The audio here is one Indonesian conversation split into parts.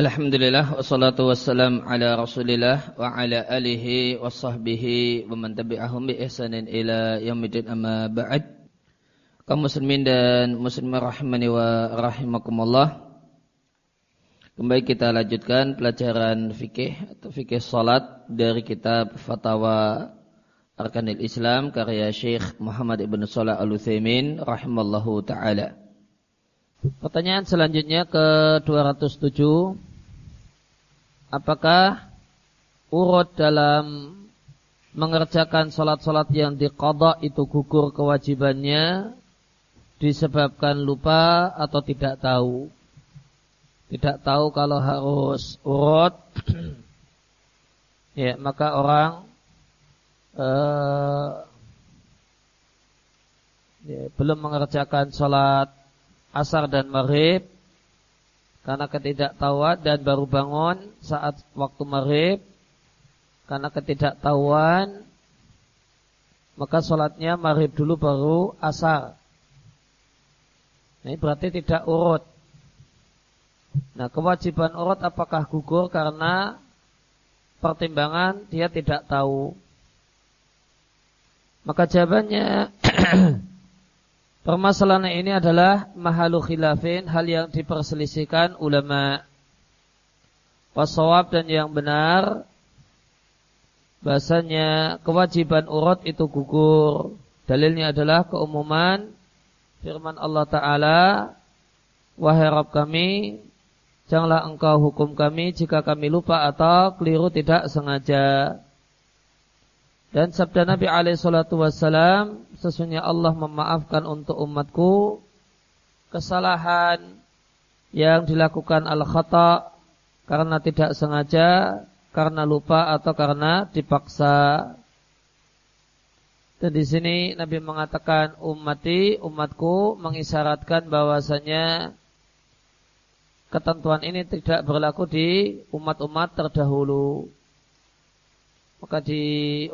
Alhamdulillah wassalatu wassalam ala Rasulillah wa ala alihi wa sahbihi wa man tabi'ahum bi ihsanin ila yaumil amma ba'd. Kaum muslimin dan muslimah rahimani wa rahimakumullah. Kembali kita lanjutkan pelajaran fikih atau fikih salat dari kitab Fatawa Arkanil Islam karya Syekh Muhammad Ibn Salah Al-Utsaimin rahimallahu taala. Pertanyaan selanjutnya ke 207. Apakah urut dalam mengerjakan salat-salat yang diqadha itu gugur kewajibannya disebabkan lupa atau tidak tahu? Tidak tahu kalau harus urut ya maka orang uh, ya, belum mengerjakan salat asar dan maghrib karena ketidaktahuan dan baru bangun saat waktu maghrib karena ketidaktahuan maka sholatnya maghrib dulu baru asar. Ini berarti tidak urut. Nah kewajiban urut apakah gugur karena pertimbangan dia tidak tahu. Maka jawabannya Permasalahan ini adalah mahalu khilafin, hal yang diperselisihkan ulama. Wasawab dan yang benar, bahasanya kewajiban urut itu gugur. Dalilnya adalah keumuman firman Allah Ta'ala, Wahai Rabb kami, janganlah engkau hukum kami jika kami lupa atau keliru tidak sengaja. Dan sabda Nabi alaihi salatu wassalam, sesungguhnya Allah memaafkan untuk umatku kesalahan yang dilakukan al-khata karena tidak sengaja, karena lupa atau karena dipaksa. Dan di sini Nabi mengatakan ummati, umatku mengisyaratkan bahwasanya ketentuan ini tidak berlaku di umat-umat terdahulu. Maka di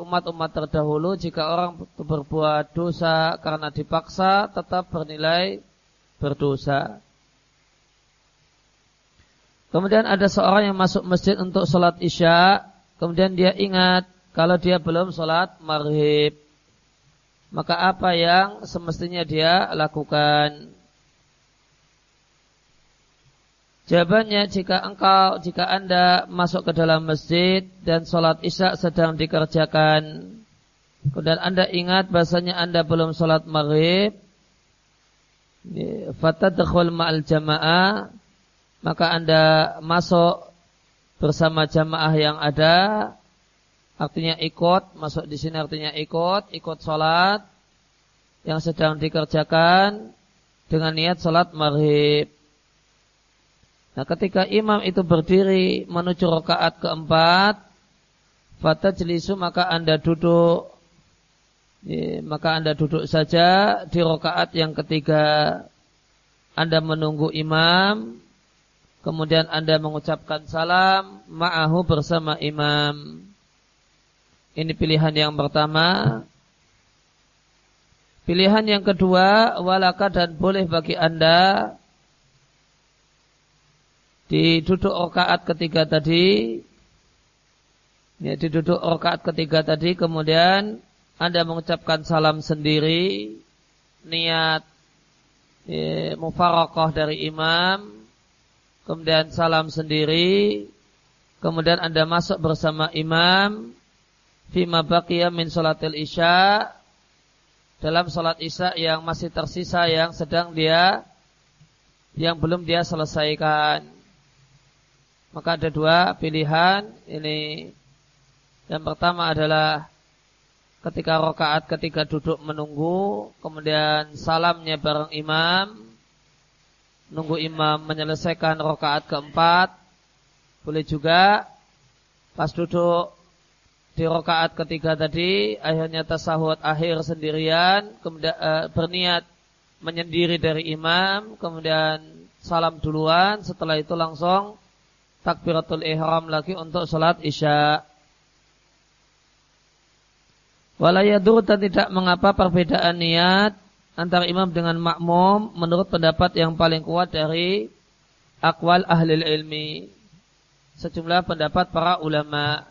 umat-umat terdahulu jika orang berbuat dosa karena dipaksa tetap bernilai berdosa. Kemudian ada seorang yang masuk masjid untuk sholat isya. Kemudian dia ingat kalau dia belum sholat maghrib. Maka apa yang semestinya dia lakukan? Jawabannya jika engkau jika anda masuk ke dalam masjid dan sholat isya sedang dikerjakan, kemudian anda ingat bahasanya anda belum sholat maghrib, fatadkhul ma'al jamaah, maka anda masuk bersama jamaah yang ada, artinya ikut, masuk di sini artinya ikut, ikut sholat yang sedang dikerjakan dengan niat sholat maghrib. Nah ketika imam itu berdiri menuju rakaat keempat, fata jelisu maka anda duduk, maka anda duduk saja di rakaat yang ketiga. Anda menunggu imam, kemudian anda mengucapkan salam ma'ahu bersama imam. Ini pilihan yang pertama. Pilihan yang kedua, walaka dan boleh bagi anda di duduk rakaat ketiga tadi. Ya di duduk rakaat ketiga tadi kemudian Anda mengucapkan salam sendiri niat ya, mufarakah dari imam kemudian salam sendiri kemudian Anda masuk bersama imam fima baqiya min salatil isya dalam salat isya yang masih tersisa yang sedang dia yang belum dia selesaikan maka ada dua pilihan. Ini yang pertama adalah ketika rokaat ketika duduk menunggu, kemudian salamnya bareng imam, nunggu imam menyelesaikan rokaat keempat, boleh juga pas duduk di rokaat ketiga tadi, akhirnya tasahud akhir sendirian, kemudian e, berniat menyendiri dari imam, kemudian salam duluan, setelah itu langsung takbiratul ihram lagi untuk sholat isya. Walayadur dan tidak mengapa perbedaan niat antara imam dengan makmum menurut pendapat yang paling kuat dari akwal ahli ilmi. sejumlah pendapat para ulama.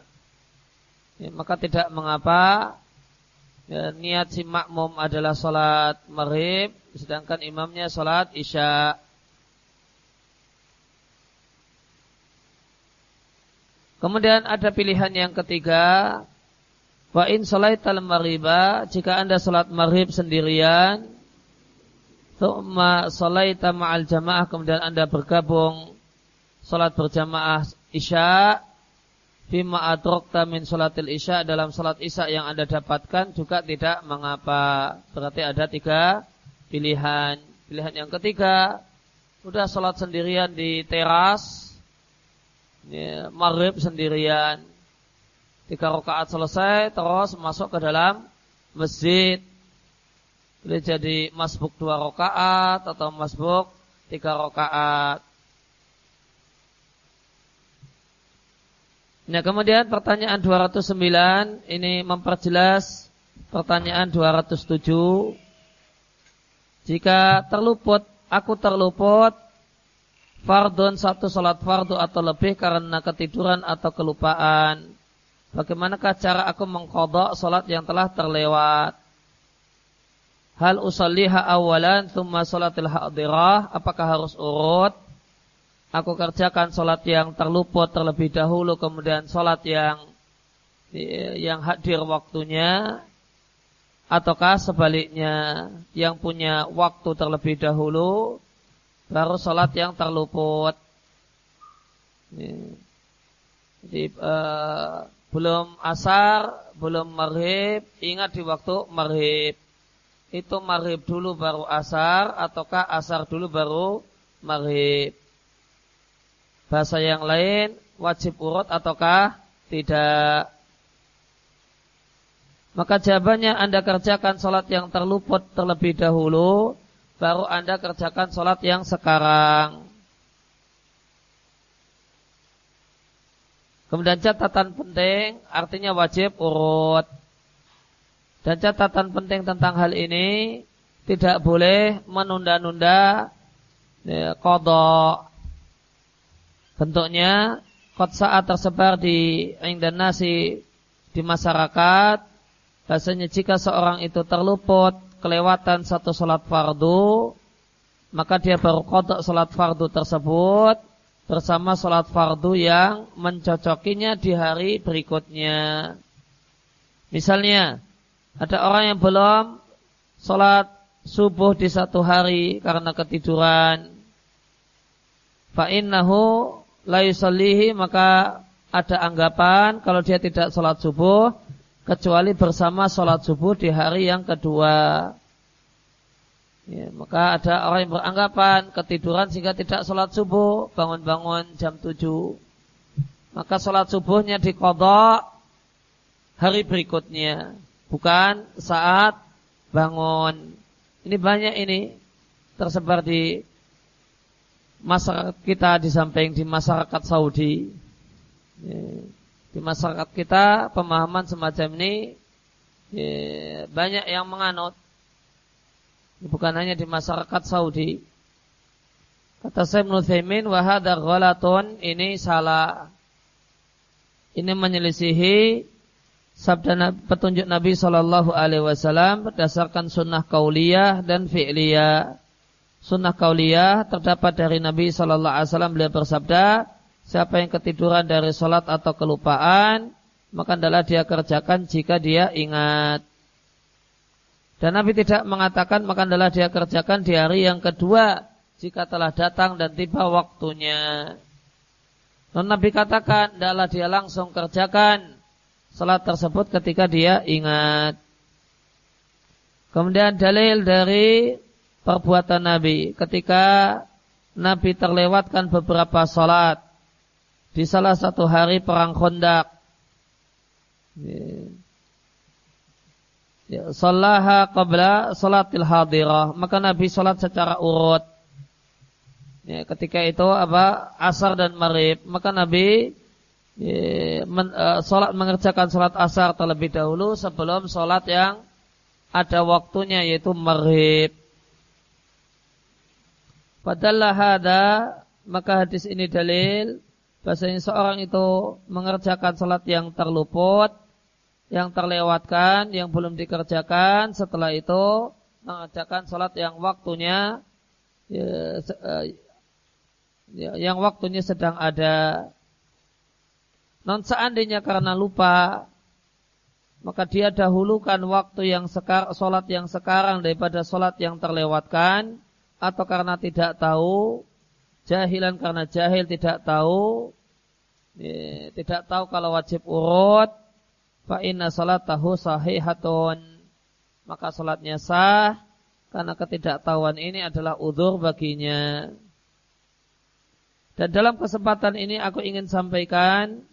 Ya, maka tidak mengapa ya, niat si makmum adalah sholat maghrib, sedangkan imamnya sholat isya. Kemudian ada pilihan yang ketiga, wa in salaital maghriba, jika Anda salat maghrib sendirian, thumma salaita ma'al jamaah, kemudian Anda bergabung salat berjamaah isya, fima adrokta min salatil isya dalam salat isya yang Anda dapatkan juga tidak mengapa. Berarti ada tiga pilihan. Pilihan yang ketiga, udah salat sendirian di teras, ya, maghrib sendirian. Tiga rakaat selesai terus masuk ke dalam masjid. Boleh jadi masbuk dua rakaat atau masbuk tiga rakaat. Nah kemudian pertanyaan 209 ini memperjelas pertanyaan 207. Jika terluput, aku terluput fardun satu salat fardu atau lebih karena ketiduran atau kelupaan. Bagaimanakah cara aku mengkodok salat yang telah terlewat? Hal usalliha awalan thumma salatil hadirah. Apakah harus urut? Aku kerjakan salat yang terluput terlebih dahulu kemudian salat yang yang hadir waktunya ataukah sebaliknya yang punya waktu terlebih dahulu baru sholat yang terluput. Jadi uh, belum asar, belum maghrib, ingat di waktu maghrib. Itu maghrib dulu baru asar, ataukah asar dulu baru maghrib. Bahasa yang lain, wajib urut ataukah tidak. Maka jawabannya Anda kerjakan sholat yang terluput terlebih dahulu baru Anda kerjakan sholat yang sekarang. Kemudian catatan penting artinya wajib urut. Dan catatan penting tentang hal ini tidak boleh menunda-nunda ya, kodok. Bentuknya kot saat tersebar di dan nasi di masyarakat. Bahasanya jika seorang itu terluput kelewatan satu sholat fardu, maka dia baru kodok sholat fardu tersebut bersama sholat fardu yang mencocokinya di hari berikutnya. Misalnya, ada orang yang belum sholat subuh di satu hari karena ketiduran. Fa'innahu la maka ada anggapan kalau dia tidak sholat subuh kecuali bersama sholat subuh di hari yang kedua. Ya, maka ada orang yang beranggapan ketiduran sehingga tidak sholat subuh, bangun-bangun jam 7. Maka sholat subuhnya dikodok hari berikutnya, bukan saat bangun. Ini banyak ini tersebar di masyarakat kita di samping di masyarakat Saudi. Ya di masyarakat kita pemahaman semacam ini ya, banyak yang menganut. Bukan hanya di masyarakat Saudi. Kata saya Nuthaimin wahada ghalatun ini salah. Ini menyelisihi sabda petunjuk Nabi Shallallahu Alaihi Wasallam berdasarkan sunnah kauliyah dan fi'liyah. Sunnah kauliyah terdapat dari Nabi Shallallahu Alaihi Wasallam beliau bersabda, Siapa yang ketiduran dari sholat atau kelupaan, maka adalah dia kerjakan jika dia ingat. Dan Nabi tidak mengatakan maka adalah dia kerjakan di hari yang kedua jika telah datang dan tiba waktunya. Non Nabi katakan adalah dia langsung kerjakan salat tersebut ketika dia ingat. Kemudian dalil dari perbuatan Nabi ketika Nabi terlewatkan beberapa salat di salah satu hari perang Khandaq. Ya, salaha qabla salatil hadirah. Maka Nabi salat secara urut. Ya, ketika itu apa asar dan maghrib, maka Nabi ya, men, uh, salat mengerjakan salat asar terlebih dahulu sebelum salat yang ada waktunya yaitu maghrib. Padahal hada maka hadis ini dalil bahasanya seorang itu mengerjakan sholat yang terluput, yang terlewatkan, yang belum dikerjakan, setelah itu mengerjakan sholat yang waktunya ya, eh, ya, yang waktunya sedang ada. Non seandainya karena lupa, maka dia dahulukan waktu yang sekar, sholat yang sekarang daripada sholat yang terlewatkan, atau karena tidak tahu, jahilan karena jahil tidak tahu, ya, tidak tahu kalau wajib urut, fa inna salatahu sahihatun maka salatnya sah karena ketidaktahuan ini adalah udur baginya. Dan dalam kesempatan ini aku ingin sampaikan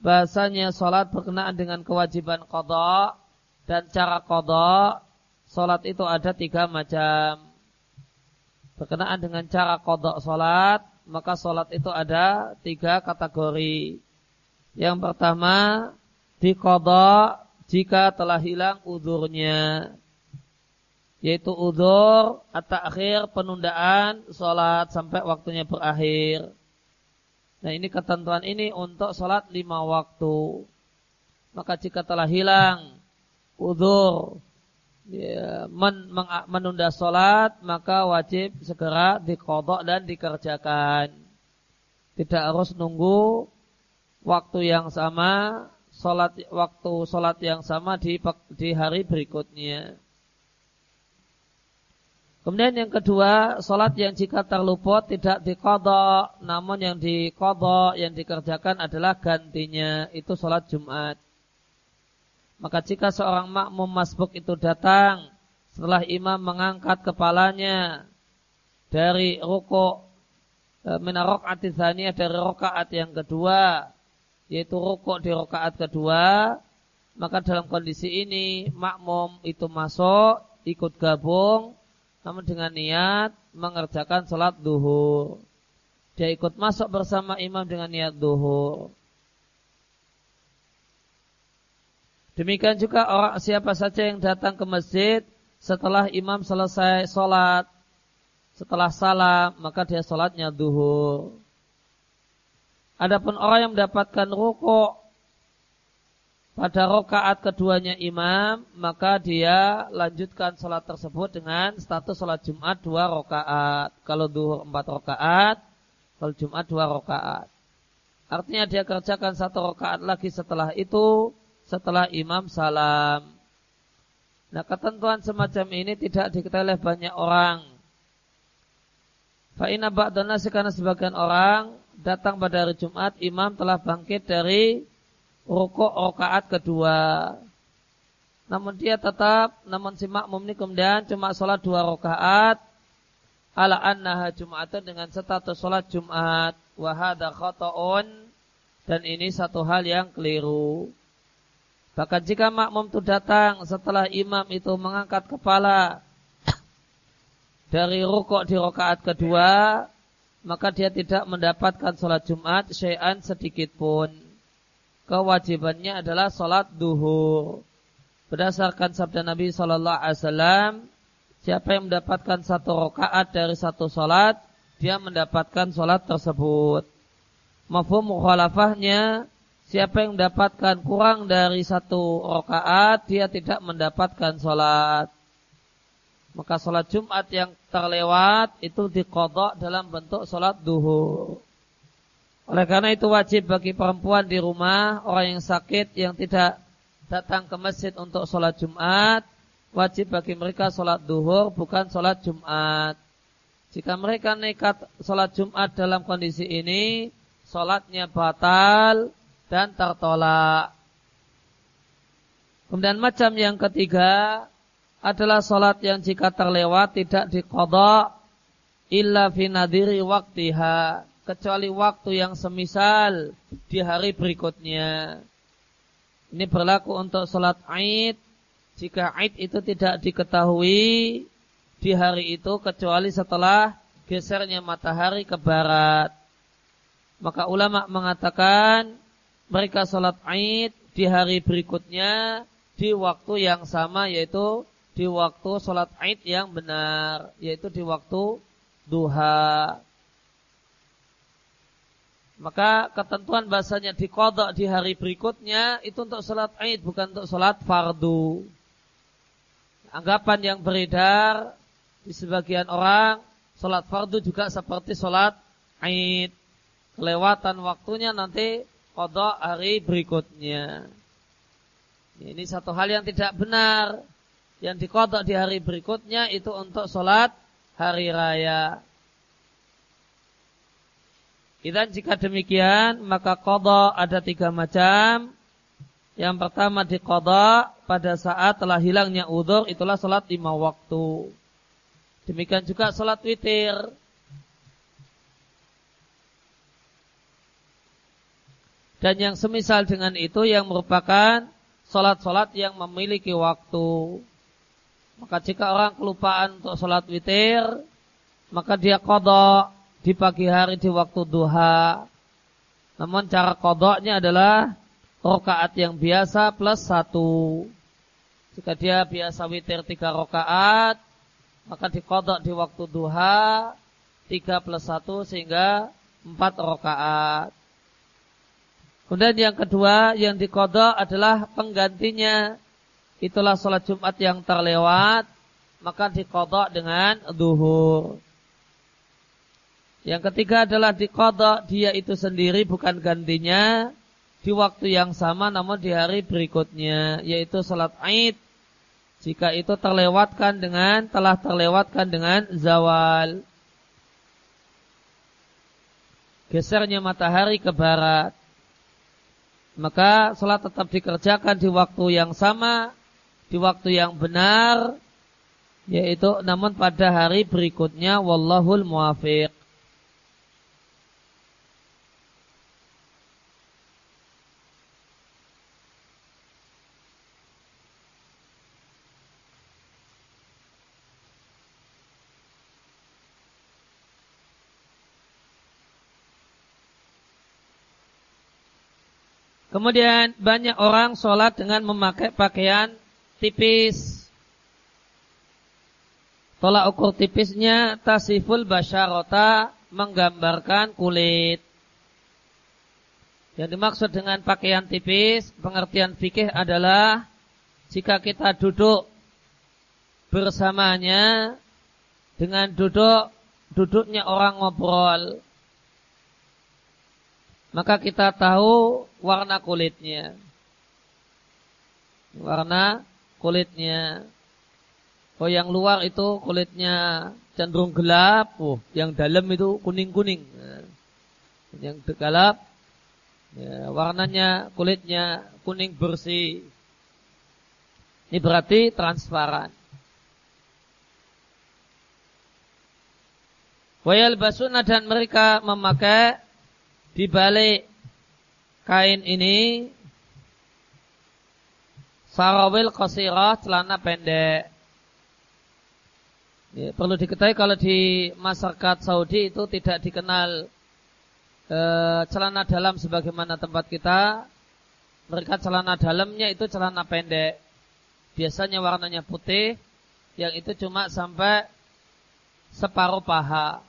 bahasanya salat berkenaan dengan kewajiban qada dan cara qada salat itu ada tiga macam. Berkenaan dengan cara qada salat, maka salat itu ada tiga kategori. Yang pertama diqada jika telah hilang udurnya yaitu udur atau akhir penundaan sholat sampai waktunya berakhir. Nah ini ketentuan ini untuk sholat lima waktu. Maka jika telah hilang udur ya, men, menunda sholat maka wajib segera dikodok dan dikerjakan. Tidak harus nunggu waktu yang sama solat waktu solat yang sama di di hari berikutnya. Kemudian yang kedua, solat yang jika terluput tidak dikodok, namun yang dikodok, yang dikerjakan adalah gantinya, itu solat Jumat. Maka jika seorang makmum masbuk itu datang, setelah imam mengangkat kepalanya dari ruko e, minarok atizania dari rokaat yang kedua, yaitu rukuk di rakaat kedua, maka dalam kondisi ini makmum itu masuk, ikut gabung, namun dengan niat mengerjakan sholat duhur. Dia ikut masuk bersama imam dengan niat duhur. Demikian juga orang siapa saja yang datang ke masjid setelah imam selesai sholat, setelah salam, maka dia sholatnya duhur. Adapun orang yang mendapatkan rukuk pada rokaat keduanya imam, maka dia lanjutkan sholat tersebut dengan status sholat Jumat dua rokaat. Kalau duhur empat rokaat, kalau Jumat dua rokaat. Artinya dia kerjakan satu rokaat lagi setelah itu, setelah imam salam. Nah ketentuan semacam ini tidak diketahui oleh banyak orang. Fa'ina ba'dana karena sebagian orang datang pada hari Jumat, imam telah bangkit dari rukuk rakaat kedua. Namun dia tetap, namun si makmum ini kemudian cuma sholat dua rakaat, ala annaha Jumatun dengan status sholat Jumat, wahada khotoon, dan ini satu hal yang keliru. Bahkan jika makmum itu datang setelah imam itu mengangkat kepala dari rukuk di rakaat kedua, maka dia tidak mendapatkan sholat Jumat syai'an sedikit pun. Kewajibannya adalah sholat duhur. Berdasarkan sabda Nabi Shallallahu Alaihi Wasallam, siapa yang mendapatkan satu rakaat dari satu sholat, dia mendapatkan sholat tersebut. Mafhum mukhalafahnya, siapa yang mendapatkan kurang dari satu rakaat, dia tidak mendapatkan sholat maka sholat Jumat yang terlewat itu dikodok dalam bentuk sholat duhur. Oleh karena itu wajib bagi perempuan di rumah, orang yang sakit yang tidak datang ke masjid untuk sholat Jumat, wajib bagi mereka sholat duhur bukan sholat Jumat. Jika mereka nekat sholat Jumat dalam kondisi ini, sholatnya batal dan tertolak. Kemudian macam yang ketiga, adalah sholat yang jika terlewat tidak dikodok illa finadiri waktiha kecuali waktu yang semisal di hari berikutnya. Ini berlaku untuk sholat Aid jika Aid itu tidak diketahui di hari itu kecuali setelah gesernya matahari ke barat. Maka ulama mengatakan mereka sholat Aid di hari berikutnya di waktu yang sama yaitu di waktu sholat Aid yang benar, yaitu di waktu duha. Maka ketentuan bahasanya dikodok di hari berikutnya itu untuk sholat id bukan untuk sholat fardu. Anggapan yang beredar di sebagian orang sholat fardu juga seperti sholat id. Kelewatan waktunya nanti kodok hari berikutnya. Ini satu hal yang tidak benar. Yang dikodok di hari berikutnya itu untuk sholat hari raya. Dan jika demikian, maka kodok ada tiga macam. Yang pertama di kodok pada saat telah hilangnya udur, itulah sholat lima waktu. Demikian juga sholat witir. Dan yang semisal dengan itu yang merupakan sholat-sholat yang memiliki waktu. Maka jika orang kelupaan untuk sholat witir, maka dia kodok di pagi hari di waktu duha. Namun cara kodoknya adalah rokaat yang biasa plus satu. Jika dia biasa witir tiga rokaat, maka dikodok di waktu duha tiga plus satu sehingga empat rokaat. Kemudian yang kedua yang dikodok adalah penggantinya. Itulah sholat Jumat yang terlewat, maka dikodok dengan duhur. Yang ketiga adalah dikodok dia itu sendiri bukan gantinya di waktu yang sama namun di hari berikutnya yaitu salat Aid jika itu terlewatkan dengan telah terlewatkan dengan zawal gesernya matahari ke barat maka salat tetap dikerjakan di waktu yang sama di waktu yang benar yaitu namun pada hari berikutnya wallahul muwafiq Kemudian banyak orang sholat dengan memakai pakaian tipis. Tolak ukur tipisnya tasiful basyarota menggambarkan kulit. Yang dimaksud dengan pakaian tipis, pengertian fikih adalah jika kita duduk bersamanya dengan duduk duduknya orang ngobrol maka kita tahu warna kulitnya. Warna kulitnya. Oh yang luar itu kulitnya cenderung gelap, oh yang dalam itu kuning-kuning. Yang gelap ya, warnanya kulitnya kuning bersih. Ini berarti transparan. Wayal basuna dan mereka memakai di balik kain ini sarawil qasirah celana pendek. Ya, perlu diketahui kalau di masyarakat Saudi itu tidak dikenal e, celana dalam sebagaimana tempat kita. Mereka celana dalamnya itu celana pendek. Biasanya warnanya putih, yang itu cuma sampai separuh paha.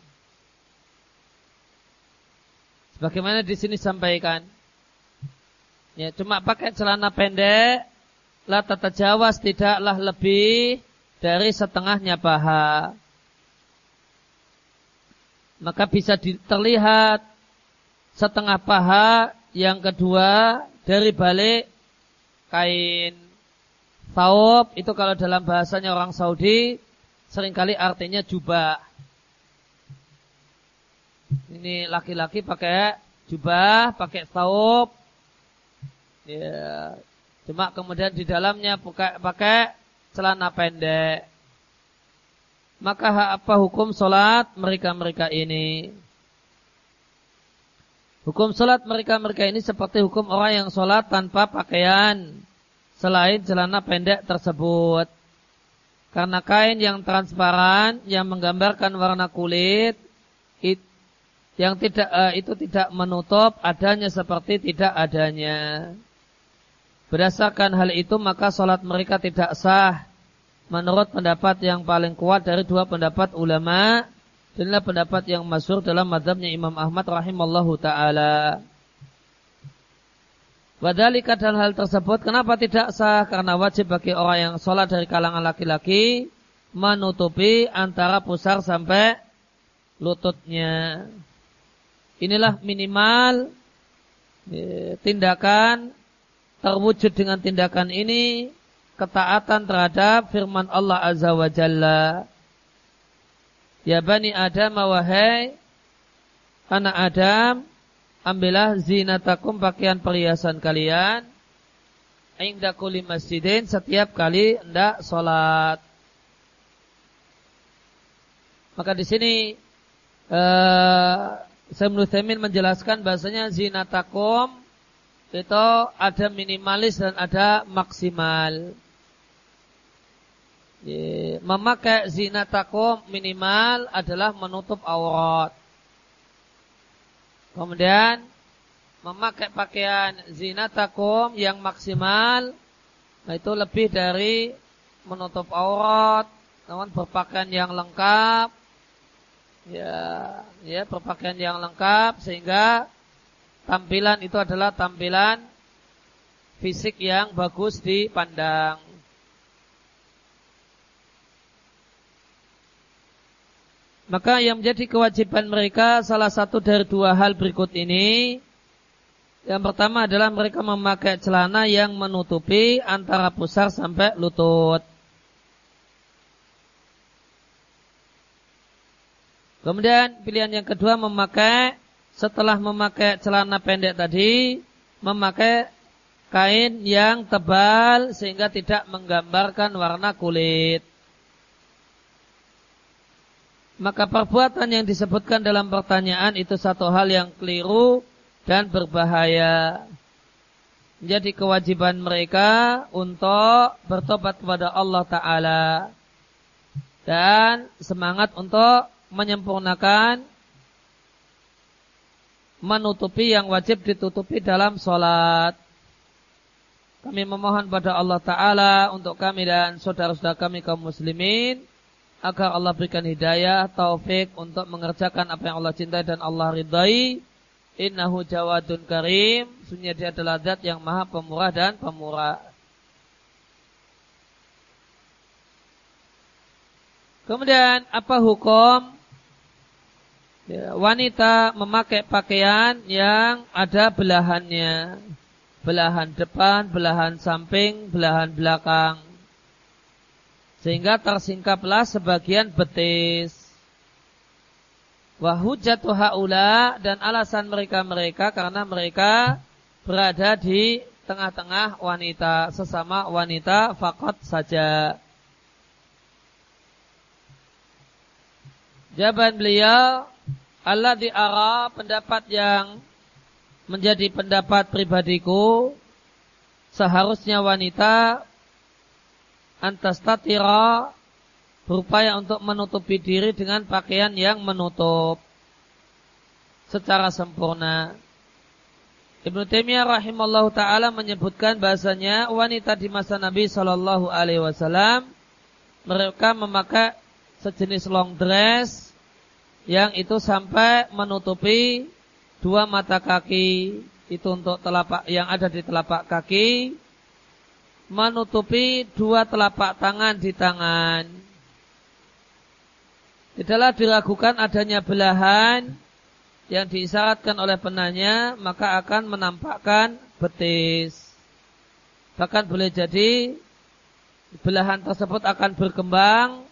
Bagaimana di sini sampaikan? Ya, cuma pakai celana pendek, la tata jawas tidaklah lebih dari setengahnya paha. Maka bisa terlihat setengah paha yang kedua dari balik kain taub itu kalau dalam bahasanya orang Saudi sering kali artinya jubah. Ini laki-laki pakai jubah, pakai saub. Ya. Cuma kemudian di dalamnya pakai, pakai celana pendek. Maka apa hukum solat mereka-mereka ini? Hukum solat mereka-mereka ini seperti hukum orang yang solat tanpa pakaian selain celana pendek tersebut. Karena kain yang transparan yang menggambarkan warna kulit yang tidak uh, itu tidak menutup adanya seperti tidak adanya. Berdasarkan hal itu maka sholat mereka tidak sah menurut pendapat yang paling kuat dari dua pendapat ulama Inilah pendapat yang masuk dalam madhabnya Imam Ahmad rahimallahu ta'ala. Wadhalika dan hal tersebut kenapa tidak sah? Karena wajib bagi orang yang sholat dari kalangan laki-laki menutupi antara pusar sampai lututnya. Inilah minimal e, tindakan terwujud dengan tindakan ini ketaatan terhadap firman Allah Azza wa Jalla. Ya bani Adam wahai anak Adam ambillah zinatakum pakaian perhiasan kalian inda kulli masjidin setiap kali hendak salat. Maka di sini uh, Sayyid menjelaskan bahasanya zinatakum itu ada minimalis dan ada maksimal. Memakai zinatakum minimal adalah menutup aurat. Kemudian memakai pakaian zinatakum yang maksimal nah itu lebih dari menutup aurat, namun berpakaian yang lengkap ya ya berpakaian yang lengkap sehingga tampilan itu adalah tampilan fisik yang bagus dipandang. Maka yang menjadi kewajiban mereka salah satu dari dua hal berikut ini. Yang pertama adalah mereka memakai celana yang menutupi antara pusar sampai lutut. Kemudian pilihan yang kedua memakai setelah memakai celana pendek tadi memakai kain yang tebal sehingga tidak menggambarkan warna kulit maka perbuatan yang disebutkan dalam pertanyaan itu satu hal yang keliru dan berbahaya. Jadi kewajiban mereka untuk bertobat kepada Allah Ta'ala dan semangat untuk menyempurnakan menutupi yang wajib ditutupi dalam sholat. Kami memohon pada Allah Ta'ala untuk kami dan saudara-saudara kami kaum muslimin agar Allah berikan hidayah, taufik untuk mengerjakan apa yang Allah cintai dan Allah ridai. Innahu jawadun karim. Sunya dia adalah zat yang maha pemurah dan pemurah. Kemudian apa hukum ya, wanita memakai pakaian yang ada belahannya? Belahan depan, belahan samping, belahan belakang sehingga tersingkaplah sebagian betis. Wahujatu haula dan alasan mereka-mereka karena mereka berada di tengah-tengah wanita sesama wanita fakot saja. Jawaban beliau Allah di arah pendapat yang menjadi pendapat pribadiku seharusnya wanita antastatira berupaya untuk menutupi diri dengan pakaian yang menutup secara sempurna. Ibnu Taimiyah rahimallahu taala menyebutkan bahasanya wanita di masa Nabi Shallallahu alaihi wasallam mereka memakai sejenis long dress yang itu sampai menutupi dua mata kaki itu untuk telapak yang ada di telapak kaki menutupi dua telapak tangan di tangan. Tidaklah diragukan adanya belahan yang diisyaratkan oleh penanya, maka akan menampakkan betis. Bahkan boleh jadi belahan tersebut akan berkembang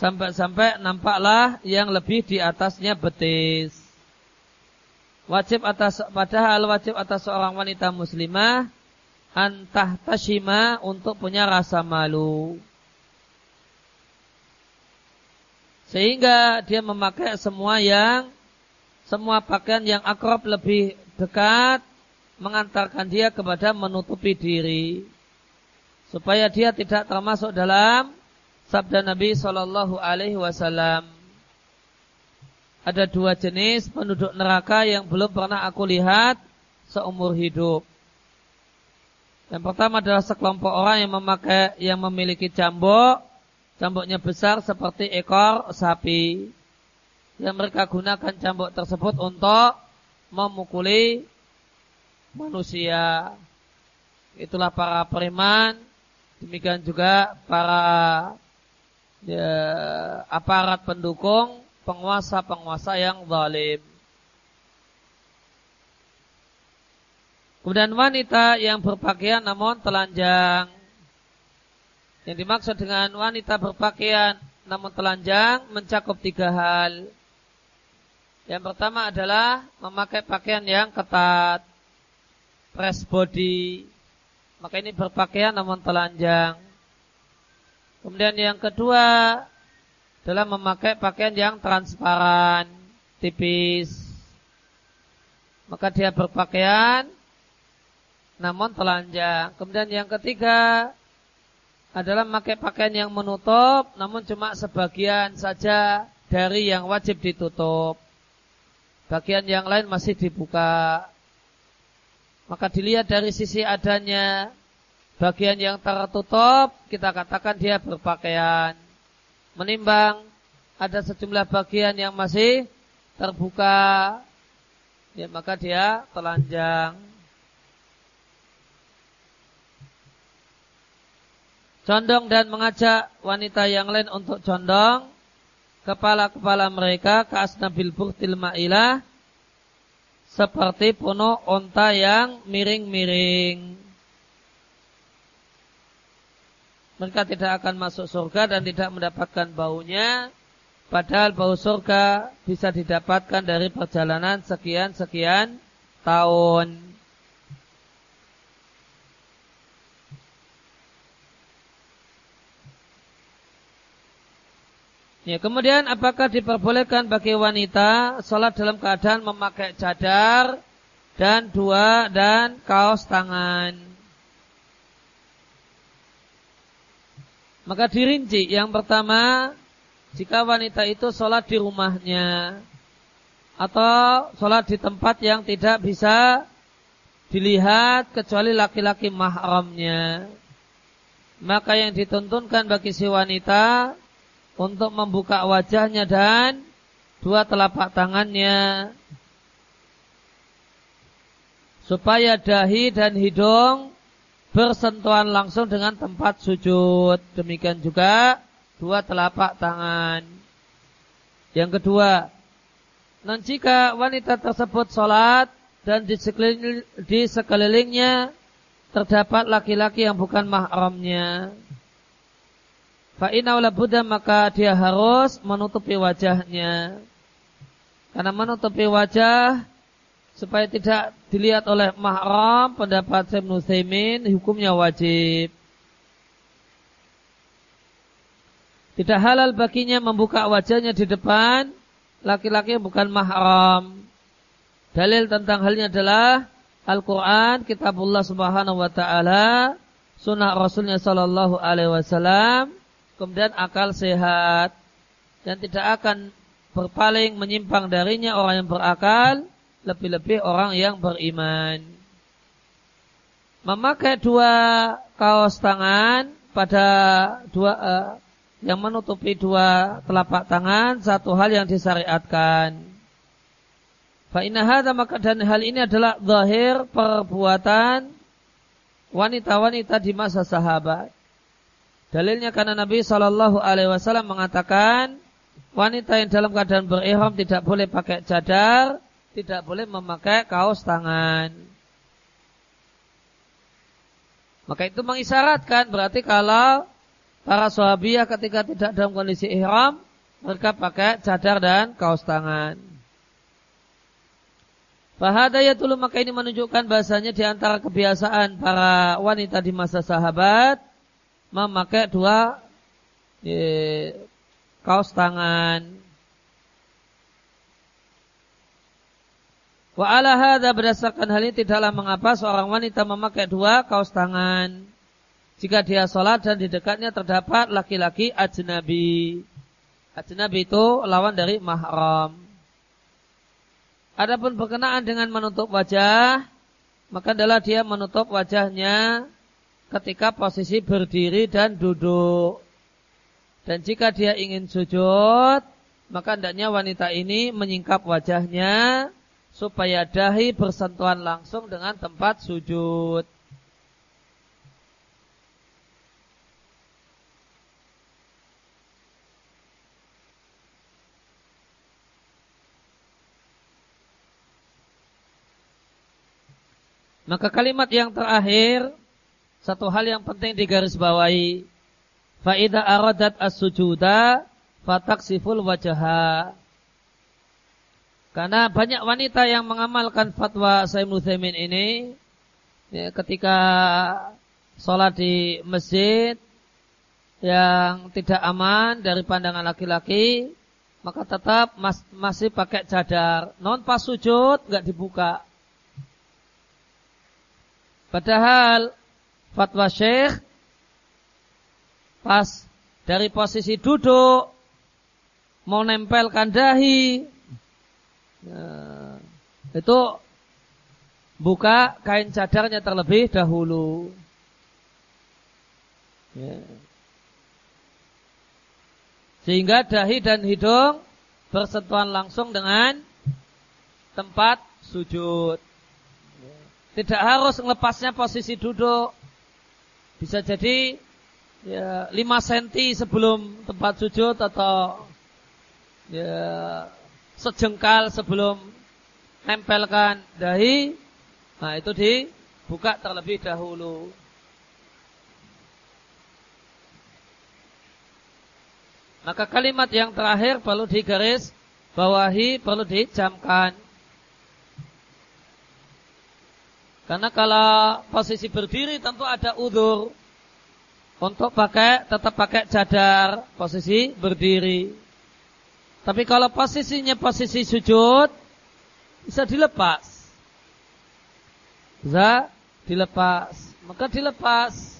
sampai-sampai nampaklah yang lebih di atasnya betis. Wajib atas padahal wajib atas seorang wanita muslimah antah tashima untuk punya rasa malu. Sehingga dia memakai semua yang semua pakaian yang akrab lebih dekat mengantarkan dia kepada menutupi diri supaya dia tidak termasuk dalam sabda Nabi Shallallahu Alaihi Wasallam. Ada dua jenis penduduk neraka yang belum pernah aku lihat seumur hidup. Yang pertama adalah sekelompok orang yang memakai yang memiliki cambuk, cambuknya besar seperti ekor sapi. yang mereka gunakan cambuk tersebut untuk memukuli manusia. Itulah para preman, demikian juga para ya, aparat pendukung penguasa-penguasa yang zalim. Kemudian wanita yang berpakaian namun telanjang. Yang dimaksud dengan wanita berpakaian namun telanjang mencakup tiga hal. Yang pertama adalah memakai pakaian yang ketat, press body. Maka ini berpakaian namun telanjang. Kemudian yang kedua adalah memakai pakaian yang transparan, tipis. Maka dia berpakaian namun telanjang. Kemudian yang ketiga adalah memakai pakaian yang menutup namun cuma sebagian saja dari yang wajib ditutup. Bagian yang lain masih dibuka. Maka dilihat dari sisi adanya bagian yang tertutup, kita katakan dia berpakaian. Menimbang ada sejumlah bagian yang masih terbuka, ya maka dia telanjang. condong dan mengajak wanita yang lain untuk condong kepala-kepala mereka ke asnabil buktil ma'ilah seperti puno onta yang miring-miring. Mereka tidak akan masuk surga dan tidak mendapatkan baunya, padahal bau surga bisa didapatkan dari perjalanan sekian-sekian tahun. Ya, kemudian apakah diperbolehkan bagi wanita sholat dalam keadaan memakai cadar dan dua dan kaos tangan? Maka dirinci yang pertama jika wanita itu sholat di rumahnya atau sholat di tempat yang tidak bisa dilihat kecuali laki-laki mahramnya. Maka yang dituntunkan bagi si wanita untuk membuka wajahnya dan dua telapak tangannya supaya dahi dan hidung bersentuhan langsung dengan tempat sujud. Demikian juga dua telapak tangan. Yang kedua, dan jika wanita tersebut sholat dan di, sekeliling, di sekelilingnya terdapat laki-laki yang bukan mahramnya, Fa'ina buddha maka dia harus menutupi wajahnya. Karena menutupi wajah supaya tidak dilihat oleh mahram pendapat Syekh Nusaimin hukumnya wajib. Tidak halal baginya membuka wajahnya di depan laki-laki yang bukan mahram. Dalil tentang halnya adalah Al-Quran, kitabullah subhanahu wa ta'ala, sunnah Rasulnya sallallahu alaihi wasallam, kemudian akal sehat dan tidak akan berpaling menyimpang darinya orang yang berakal lebih-lebih orang yang beriman. Memakai dua kaos tangan pada dua uh, yang menutupi dua telapak tangan satu hal yang disyariatkan. Fa maka dan hal ini adalah zahir perbuatan wanita-wanita di masa sahabat. Dalilnya karena Nabi Shallallahu Alaihi Wasallam mengatakan wanita yang dalam keadaan berihram tidak boleh pakai cadar, tidak boleh memakai kaos tangan. Maka itu mengisyaratkan berarti kalau para sahabiah ketika tidak dalam kondisi ihram mereka pakai cadar dan kaos tangan. Bahadayatulu maka ini menunjukkan bahasanya di antara kebiasaan para wanita di masa sahabat memakai dua eh, kaos tangan. Wa ala hadha berdasarkan hal ini tidaklah mengapa seorang wanita memakai dua kaos tangan jika dia sholat dan di dekatnya terdapat laki-laki ajnabi. Ajnabi itu lawan dari mahram. Adapun berkenaan dengan menutup wajah, maka adalah dia menutup wajahnya ketika posisi berdiri dan duduk. Dan jika dia ingin sujud, maka hendaknya wanita ini menyingkap wajahnya supaya dahi bersentuhan langsung dengan tempat sujud. Maka kalimat yang terakhir satu hal yang penting digarisbawahi. Faida aradat as-sujuda fataksiful wajaha. Karena banyak wanita yang mengamalkan fatwa Sayyid Muthaimin ini ya, ketika sholat di masjid yang tidak aman dari pandangan laki-laki maka tetap mas, masih pakai cadar. Non pas sujud nggak dibuka. Padahal fatwa syekh pas dari posisi duduk mau nempelkan dahi ya, itu buka kain cadarnya terlebih dahulu. Ya. Sehingga dahi dan hidung bersentuhan langsung dengan tempat sujud. Tidak harus melepasnya posisi duduk. Bisa jadi ya, 5 cm sebelum tempat sujud atau ya, sejengkal sebelum nempelkan dahi. Nah itu dibuka terlebih dahulu. Maka kalimat yang terakhir perlu digaris bawahi, perlu dijamkan. Karena kalau posisi berdiri tentu ada udur. Untuk pakai, tetap pakai cadar posisi berdiri. Tapi kalau posisinya posisi sujud, bisa dilepas. Bisa dilepas. Maka dilepas.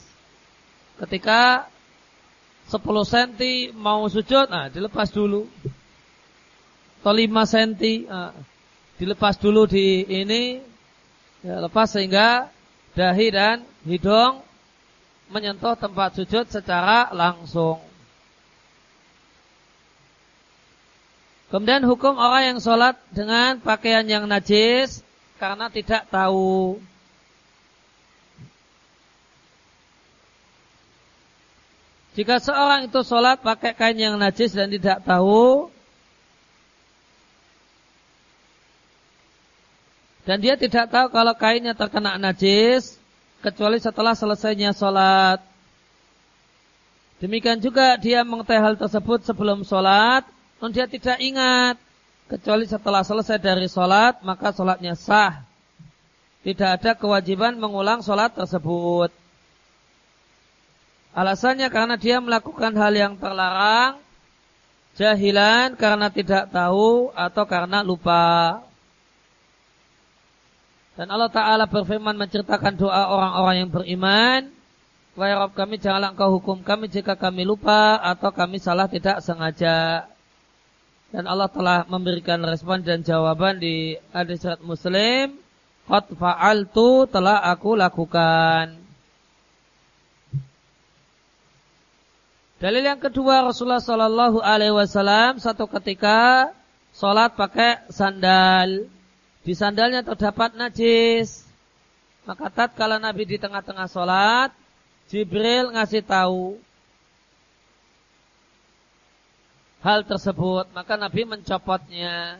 Ketika 10 cm mau sujud, nah dilepas dulu. Atau 5 cm, nah, dilepas dulu di ini, ya, lepas sehingga dahi dan hidung menyentuh tempat sujud secara langsung. Kemudian hukum orang yang sholat dengan pakaian yang najis karena tidak tahu. Jika seorang itu sholat pakai kain yang najis dan tidak tahu, Dan dia tidak tahu kalau kainnya terkena najis kecuali setelah selesainya sholat. Demikian juga dia mengetahui hal tersebut sebelum sholat, namun dia tidak ingat. Kecuali setelah selesai dari sholat, maka sholatnya sah. Tidak ada kewajiban mengulang sholat tersebut. Alasannya karena dia melakukan hal yang terlarang, jahilan karena tidak tahu atau karena lupa. Dan Allah Ta'ala berfirman menceritakan doa orang-orang yang beriman. Wahai Rabb kami janganlah engkau hukum kami jika kami lupa atau kami salah tidak sengaja. Dan Allah telah memberikan respon dan jawaban di hadis surat Muslim. Qad fa'altu telah aku lakukan. Dalil yang kedua Rasulullah Shallallahu Alaihi Wasallam satu ketika sholat pakai sandal di sandalnya terdapat najis. Maka tatkala Nabi di tengah-tengah sholat, Jibril ngasih tahu hal tersebut, maka Nabi mencopotnya.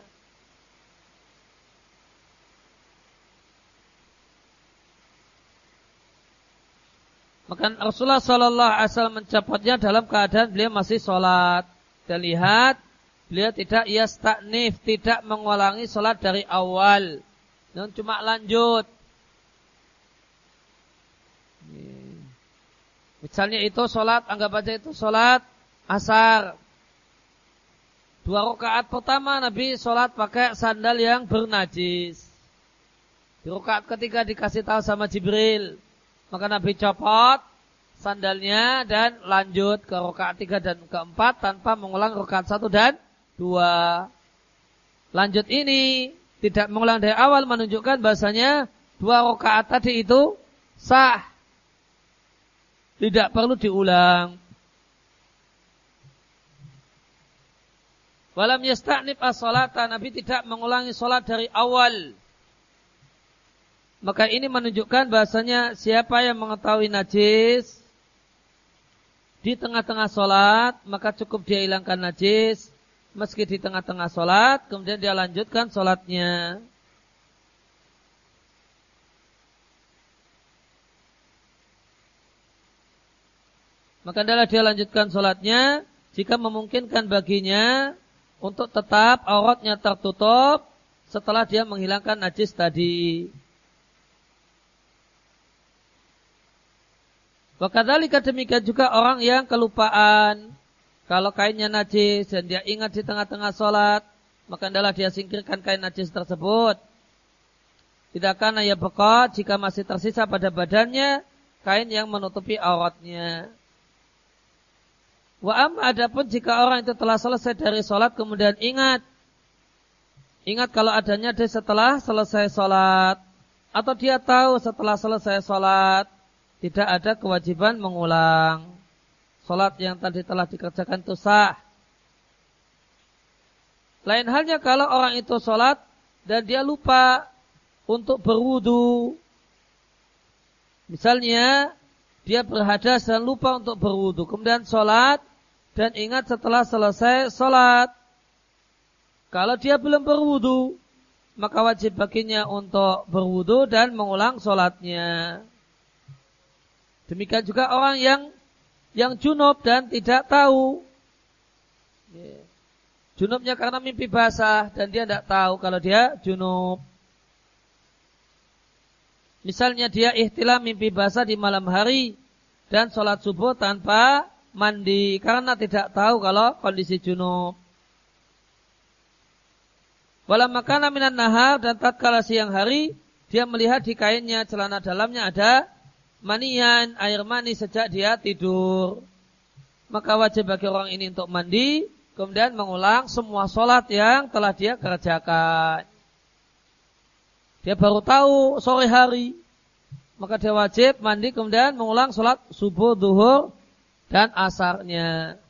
Maka Rasulullah Shallallahu Alaihi Wasallam mencopotnya dalam keadaan beliau masih sholat. Dan lihat Beliau tidak yastaknif, tidak mengulangi sholat dari awal. Dan cuma lanjut. Misalnya itu sholat, anggap aja itu sholat asar. Dua rakaat pertama Nabi sholat pakai sandal yang bernajis. Di rakaat ketiga dikasih tahu sama Jibril. Maka Nabi copot sandalnya dan lanjut ke rakaat tiga dan keempat tanpa mengulang rakaat satu dan dua. Lanjut ini tidak mengulang dari awal menunjukkan bahasanya dua rakaat tadi itu sah. Tidak perlu diulang. Walam yasta'nib as-salata. Nabi tidak mengulangi solat dari awal. Maka ini menunjukkan bahasanya siapa yang mengetahui najis di tengah-tengah solat, maka cukup dia hilangkan najis meski di tengah-tengah solat, kemudian dia lanjutkan solatnya. Maka adalah dia lanjutkan solatnya jika memungkinkan baginya untuk tetap auratnya tertutup setelah dia menghilangkan najis tadi. Wakadhalika demikian juga orang yang kelupaan. Kalau kainnya najis dan dia ingat di tengah-tengah sholat, maka adalah dia singkirkan kain najis tersebut. Tidak akan ia bekot jika masih tersisa pada badannya kain yang menutupi auratnya. Wa am adapun jika orang itu telah selesai dari sholat kemudian ingat. Ingat kalau adanya dia setelah selesai sholat. Atau dia tahu setelah selesai sholat. Tidak ada kewajiban mengulang. Sholat yang tadi telah dikerjakan itu sah. Lain halnya kalau orang itu sholat dan dia lupa untuk berwudu. Misalnya dia berhadas dan lupa untuk berwudu. Kemudian sholat dan ingat setelah selesai sholat. Kalau dia belum berwudu, maka wajib baginya untuk berwudu dan mengulang sholatnya. Demikian juga orang yang yang junub dan tidak tahu. Junubnya karena mimpi basah dan dia tidak tahu kalau dia junub. Misalnya dia ikhtilam mimpi basah di malam hari dan sholat subuh tanpa mandi karena tidak tahu kalau kondisi junub. Walau makana minan nahar dan tatkala siang hari dia melihat di kainnya celana dalamnya ada manian air mani sejak dia tidur. Maka wajib bagi orang ini untuk mandi kemudian mengulang semua sholat yang telah dia kerjakan. Dia baru tahu sore hari maka dia wajib mandi kemudian mengulang sholat subuh, duhur, dan asarnya.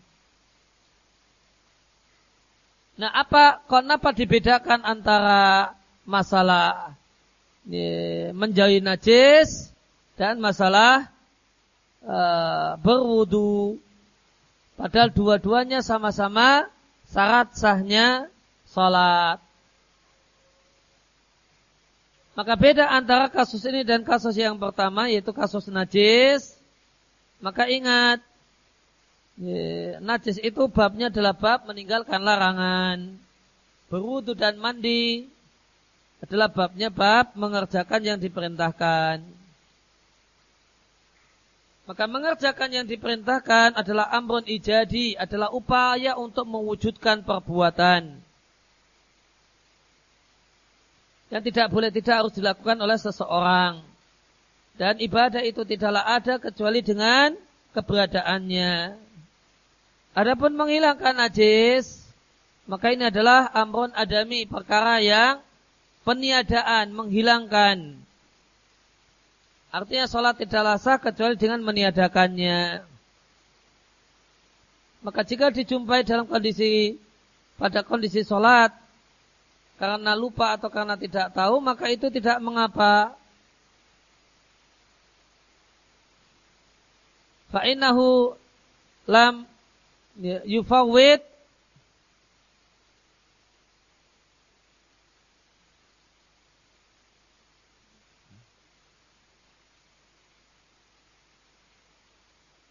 Nah, apa kenapa dibedakan antara masalah menjauhi najis dan masalah uh, berwudu? Padahal dua-duanya sama-sama syarat sahnya salat. Maka beda antara kasus ini dan kasus yang pertama yaitu kasus najis. Maka ingat najis itu babnya adalah bab meninggalkan larangan. Berwudu dan mandi adalah babnya bab mengerjakan yang diperintahkan. Maka mengerjakan yang diperintahkan adalah amrun ijadi, adalah upaya untuk mewujudkan perbuatan. Yang tidak boleh tidak harus dilakukan oleh seseorang. Dan ibadah itu tidaklah ada kecuali dengan keberadaannya. Adapun menghilangkan najis, maka ini adalah amrun adami, perkara yang peniadaan, menghilangkan. Artinya sholat tidaklah sah kecuali dengan meniadakannya. Maka jika dijumpai dalam kondisi pada kondisi sholat karena lupa atau karena tidak tahu, maka itu tidak mengapa. Fa'inahu lam Ya, yufawwid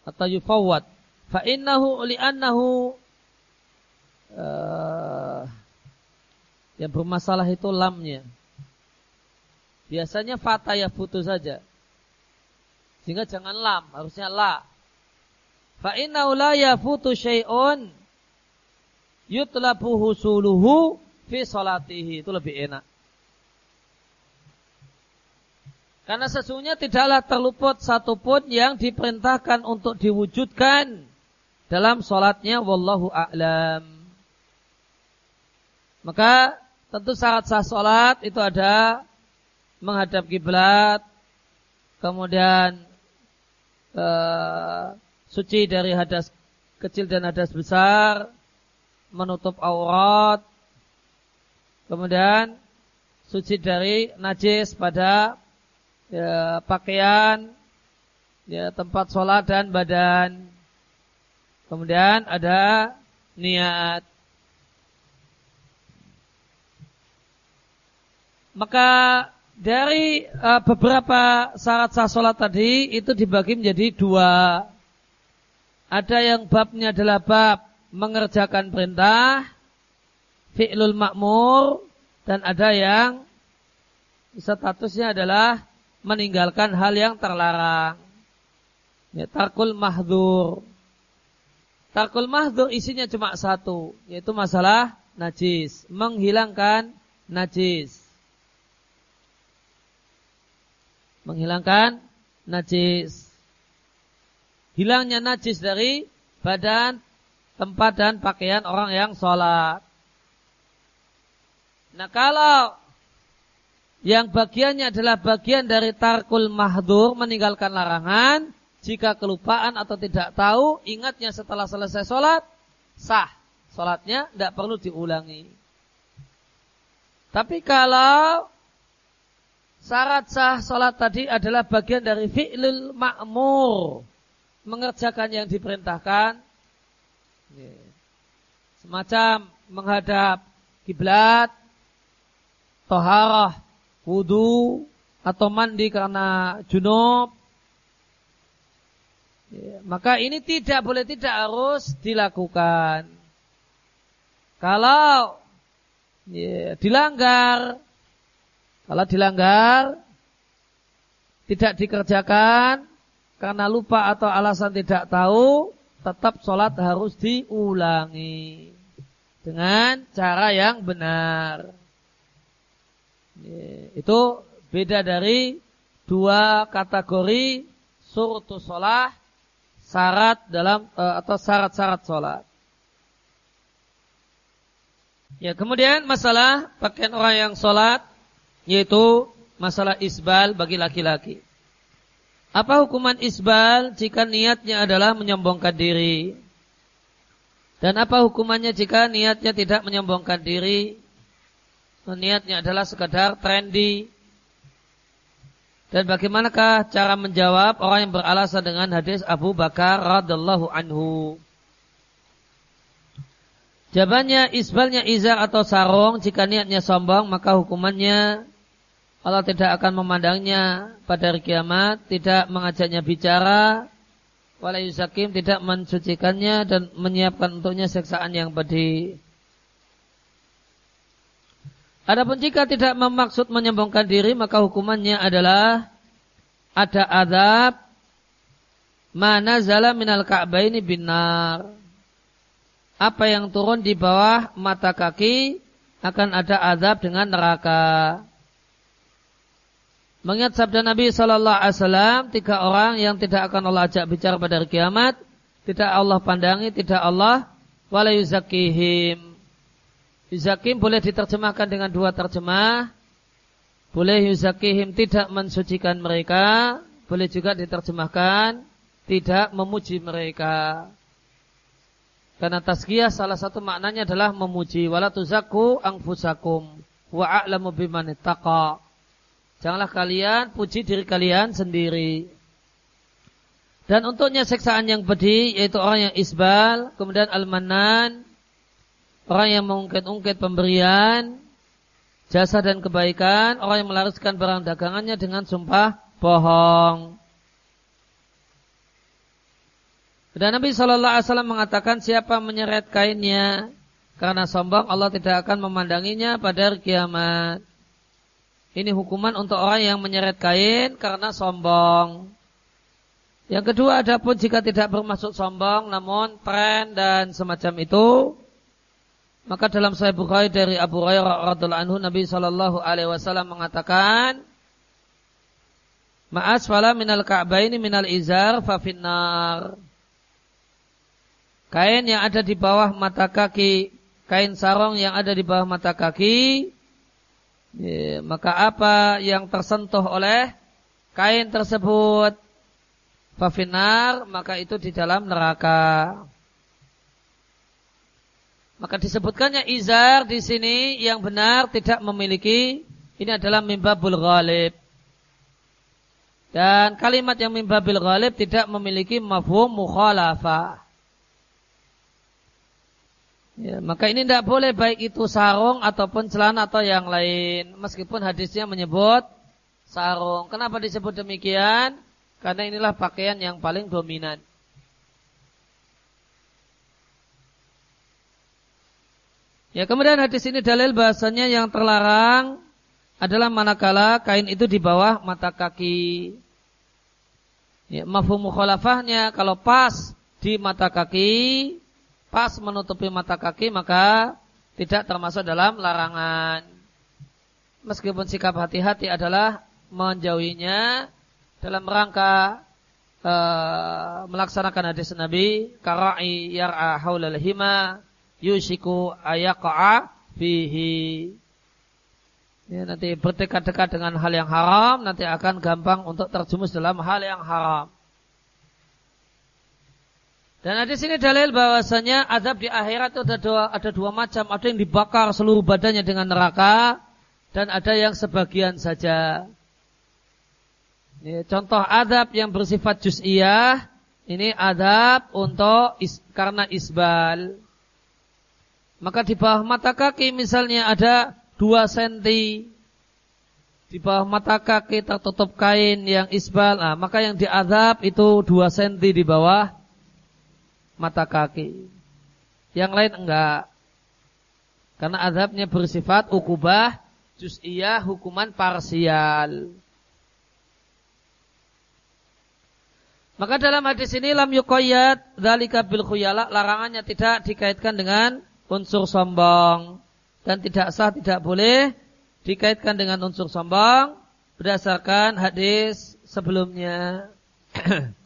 atau yufawwad fa innahu li'annahu uh, yang bermasalah itu lamnya. Biasanya fata ya saja. Sehingga jangan lam harusnya la Fa innahu la yafutu syai'un yutlabu husuluhu fi salatihi. Itu lebih enak. Karena sesungguhnya tidaklah terluput satupun yang diperintahkan untuk diwujudkan dalam sholatnya. Wallahu a'lam. Maka tentu syarat sah sholat itu ada menghadap kiblat, kemudian uh, suci dari hadas kecil dan hadas besar, menutup aurat, kemudian suci dari najis pada ya, pakaian, ya, tempat sholat dan badan. Kemudian ada niat. Maka dari uh, beberapa syarat sah sholat tadi itu dibagi menjadi dua. Ada yang babnya adalah bab mengerjakan perintah, fi'lul makmur, dan ada yang statusnya adalah meninggalkan hal yang terlarang. Ya, tarkul mahdur. Tarkul mahdur isinya cuma satu, yaitu masalah najis, menghilangkan najis. Menghilangkan najis. Hilangnya najis dari badan, tempat dan pakaian orang yang sholat. Nah kalau yang bagiannya adalah bagian dari tarkul mahdur, meninggalkan larangan, jika kelupaan atau tidak tahu, ingatnya setelah selesai sholat, sah. Sholatnya tidak perlu diulangi. Tapi kalau syarat sah sholat tadi adalah bagian dari fi'lul ma'mur. Mengerjakan yang diperintahkan. Semacam menghadap kiblat, toharah, wudhu, atau mandi karena junub, maka ini tidak boleh tidak harus dilakukan. Kalau ya, dilanggar, kalau dilanggar tidak dikerjakan karena lupa atau alasan tidak tahu, tetap sholat harus diulangi dengan cara yang benar. Itu beda dari dua kategori surutu sholat syarat dalam uh, atau syarat-syarat sholat. Ya, kemudian masalah pakaian orang yang sholat, yaitu masalah isbal bagi laki-laki. Apa hukuman isbal jika niatnya adalah menyombongkan diri? Dan apa hukumannya jika niatnya tidak menyombongkan diri? Niatnya adalah sekedar trendy, dan bagaimanakah cara menjawab orang yang beralasan dengan hadis Abu Bakar radhiallahu anhu? Jawabannya isbalnya izar atau sarung jika niatnya sombong maka hukumannya Allah tidak akan memandangnya pada hari kiamat, tidak mengajaknya bicara, wala yusakim tidak mensucikannya dan menyiapkan untuknya seksaan yang pedih. Adapun jika tidak memaksud menyombongkan diri maka hukumannya adalah ada azab mana zala minal ka'baini binar. Apa yang turun di bawah mata kaki akan ada azab dengan neraka. Mengingat sabda Nabi Shallallahu Alaihi Wasallam, tiga orang yang tidak akan Allah ajak bicara pada hari kiamat, tidak Allah pandangi, tidak Allah walayuzakihim Yuzakim boleh diterjemahkan dengan dua terjemah. Boleh yuzakihim tidak mensucikan mereka. Boleh juga diterjemahkan tidak memuji mereka. Karena tazkiyah salah satu maknanya adalah memuji. Wala tuzaku angfusakum wa a'lamu biman taqa. Janganlah kalian puji diri kalian sendiri. Dan untuknya seksaan yang pedih yaitu orang yang isbal, kemudian al-manan, orang yang mengungkit-ungkit pemberian, jasa dan kebaikan, orang yang melariskan barang dagangannya dengan sumpah bohong. Dan Nabi Shallallahu Alaihi Wasallam mengatakan siapa menyeret kainnya karena sombong Allah tidak akan memandanginya pada hari kiamat. Ini hukuman untuk orang yang menyeret kain karena sombong. Yang kedua, adapun jika tidak bermaksud sombong, namun tren dan semacam itu, maka dalam Sahih Bukhari dari Abu Hurairah radhiallahu anhu Nabi Shallallahu alaihi wasallam mengatakan Ma'as fala minal ka'baini minal izar fa finnar. Kain yang ada di bawah mata kaki, kain sarung yang ada di bawah mata kaki, ya, maka apa yang tersentuh oleh kain tersebut fafinar maka itu di dalam neraka. Maka disebutkannya izar di sini yang benar tidak memiliki ini adalah mimbabul ghalib. Dan kalimat yang mimbabil ghalib tidak memiliki mafhum mukhalafah. Ya, maka ini tidak boleh baik itu sarung ataupun celana atau yang lain. Meskipun hadisnya menyebut sarung. Kenapa disebut demikian? Karena inilah pakaian yang paling dominan. Ya kemudian hadis ini dalil bahasanya yang terlarang adalah manakala kain itu di bawah mata kaki. Ya, mafhum mukhalafahnya kalau pas di mata kaki, pas menutupi mata kaki maka tidak termasuk dalam larangan. Meskipun sikap hati-hati adalah menjauhinya dalam rangka uh, melaksanakan hadis Nabi karai yar'a haulal hima yushiku ayaqa'a fihi ya, nanti berdekat-dekat dengan hal yang haram, nanti akan gampang untuk terjumus dalam hal yang haram. Dan di sini dalil bahwasanya azab di akhirat itu ada dua, ada dua macam. Ada yang dibakar seluruh badannya dengan neraka dan ada yang sebagian saja. Ini contoh azab yang bersifat juz'iyah ini azab untuk is, karena isbal. Maka di bawah mata kaki misalnya ada dua senti di bawah mata kaki tertutup kain yang isbal, nah, maka yang diadab itu dua senti di bawah mata kaki. Yang lain enggak. Karena azabnya bersifat ukubah juz'iyah hukuman parsial. Maka dalam hadis ini lam yuqayyad dzalika bil khuyala larangannya tidak dikaitkan dengan unsur sombong dan tidak sah tidak boleh dikaitkan dengan unsur sombong berdasarkan hadis sebelumnya.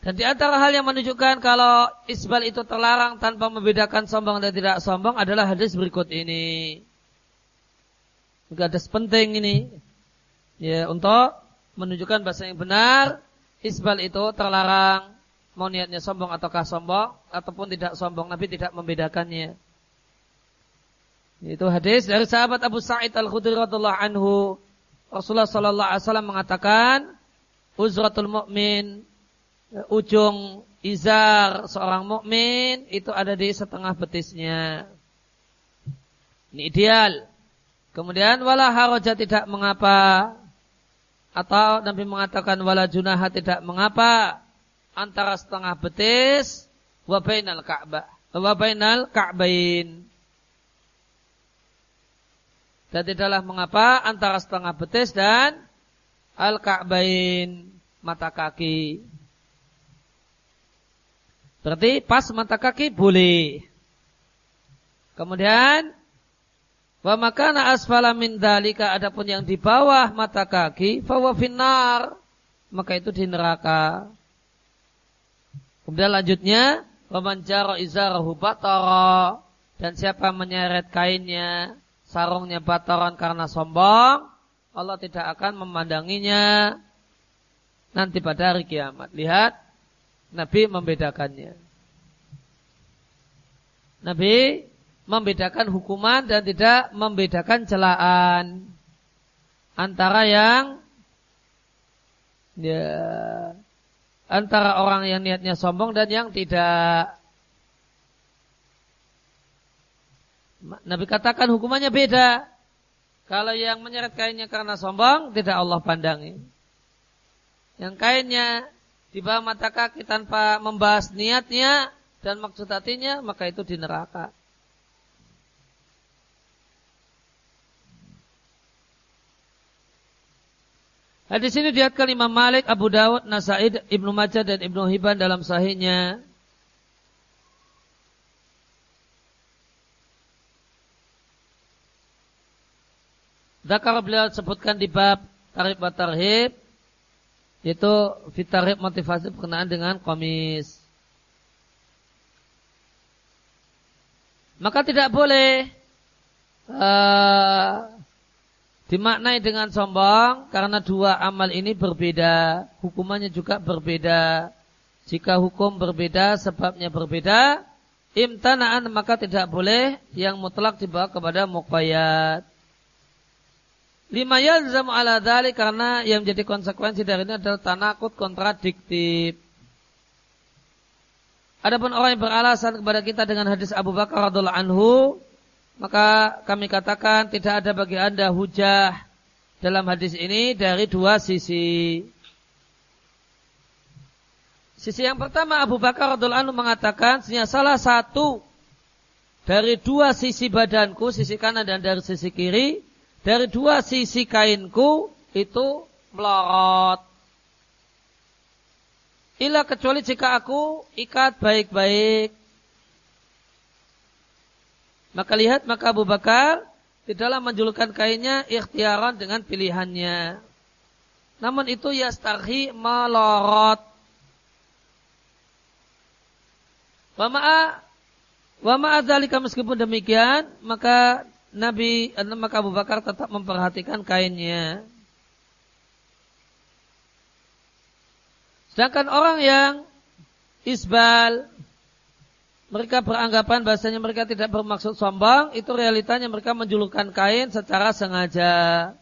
dan di antara hal yang menunjukkan kalau isbal itu terlarang tanpa membedakan sombong dan tidak sombong adalah hadis berikut ini. Juga hadis penting ini. Ya, untuk menunjukkan bahasa yang benar, isbal itu terlarang mau niatnya sombong ataukah sombong ataupun tidak sombong, Nabi tidak membedakannya. Itu hadis dari sahabat Abu Sa'id Al-Khudri radhiyallahu anhu. Rasulullah sallallahu alaihi wasallam mengatakan, "Uzratul mu'min, ujung izar seorang mukmin itu ada di setengah betisnya." Ini ideal. Kemudian wala haraja tidak mengapa atau Nabi mengatakan wala junaha tidak mengapa antara setengah betis wa bainal ka'bah wa bainal ka'bain dan tidaklah mengapa antara setengah betis dan al-ka'bain mata kaki. Berarti pas mata kaki boleh. Kemudian wa makana asfala min dalika adapun yang di bawah mata kaki fa finnar maka itu di neraka. Kemudian lanjutnya wa man jara izarahu batara dan siapa menyeret kainnya sarungnya bataran karena sombong, Allah tidak akan memandanginya nanti pada hari kiamat. Lihat, Nabi membedakannya. Nabi membedakan hukuman dan tidak membedakan celaan antara yang ya, antara orang yang niatnya sombong dan yang tidak. Nabi katakan hukumannya beda. Kalau yang menyeret kainnya karena sombong, tidak Allah pandangi. Yang kainnya di bawah mata kaki tanpa membahas niatnya dan maksud hatinya, maka itu di neraka. Hadis ini diatkan Imam Malik, Abu Dawud, Nasaid, Ibnu Majah dan Ibnu Hibban dalam sahihnya. Zakar beliau sebutkan di bab tarif wa tarhib yaitu fitarib motivasi berkenaan dengan komis. Maka tidak boleh uh, dimaknai dengan sombong karena dua amal ini berbeda, hukumannya juga berbeda. Jika hukum berbeda, sebabnya berbeda, imtanaan maka tidak boleh yang mutlak dibawa kepada muqayyad. Lima yalzam ala dhali karena yang menjadi konsekuensi dari ini adalah tanakut kontradiktif. Adapun orang yang beralasan kepada kita dengan hadis Abu Bakar radhiallahu anhu, maka kami katakan tidak ada bagi anda hujah dalam hadis ini dari dua sisi. Sisi yang pertama Abu Bakar radhiallahu anhu mengatakan salah satu dari dua sisi badanku, sisi kanan dan dari sisi kiri, dari dua sisi kainku itu melorot. Ila kecuali jika aku ikat baik-baik. Maka lihat maka Abu Bakar tidaklah menjulurkan kainnya ikhtiaran dengan pilihannya. Namun itu yastarhi melorot. Wa ma'a wa meskipun demikian maka Nabi maka Abu Bakar tetap memperhatikan kainnya. Sedangkan orang yang isbal mereka beranggapan bahasanya mereka tidak bermaksud sombong, itu realitanya mereka menjulurkan kain secara sengaja.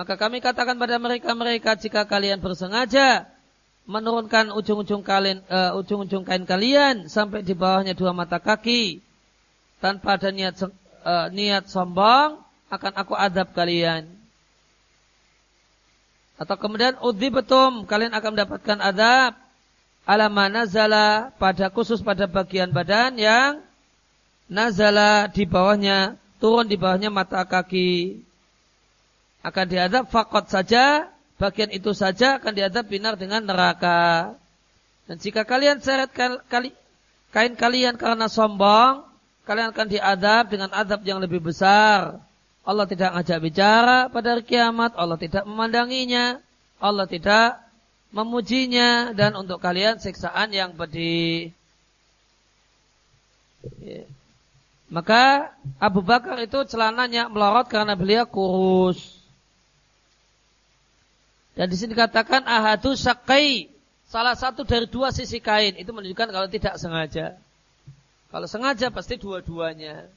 Maka kami katakan pada mereka-mereka jika kalian bersengaja menurunkan ujung-ujung kalian uh, ujung-ujung kain kalian sampai di bawahnya dua mata kaki tanpa ada niat uh, niat sombong akan aku adab kalian. Atau kemudian udhi betum kalian akan mendapatkan adab. Alama nazala pada khusus pada bagian badan yang nazala di bawahnya turun di bawahnya mata kaki. Akan diadab fakot saja bagian itu saja akan diadab binar dengan neraka. Dan jika kalian seret kain kalian karena sombong kalian akan diadab dengan adab yang lebih besar. Allah tidak ngajak bicara pada hari kiamat, Allah tidak memandanginya, Allah tidak memujinya dan untuk kalian siksaan yang pedih. Ya. Maka Abu Bakar itu celananya melorot karena beliau kurus. Dan di sini dikatakan ahadu sakai salah satu dari dua sisi kain itu menunjukkan kalau tidak sengaja. Kalau sengaja pasti dua-duanya.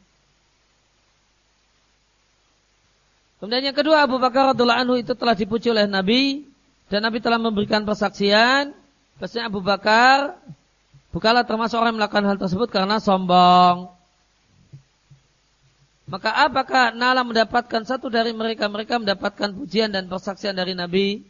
Kemudian yang kedua Abu Bakar radhiallahu anhu itu telah dipuji oleh Nabi dan Nabi telah memberikan persaksian bahwasanya Abu Bakar bukanlah termasuk orang yang melakukan hal tersebut karena sombong. Maka apakah Nala mendapatkan satu dari mereka mereka mendapatkan pujian dan persaksian dari Nabi?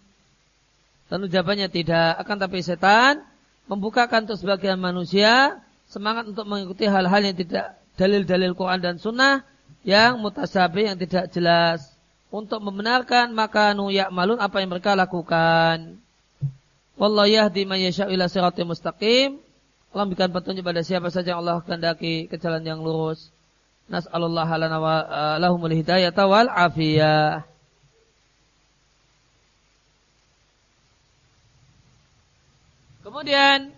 Tentu jawabannya tidak. Akan tapi setan membukakan untuk sebagian manusia semangat untuk mengikuti hal-hal yang tidak dalil-dalil Quran dan Sunnah yang mutasabih yang tidak jelas untuk membenarkan maka nu malun apa yang mereka lakukan. Wallahu yahdi man yasha'u ila siratal mustaqim. Allah memberikan petunjuk pada siapa saja yang Allah kehendaki ke jalan yang lurus. Nas'alullah lana wa uh, lahumul hidayah wal afiyah. Kemudian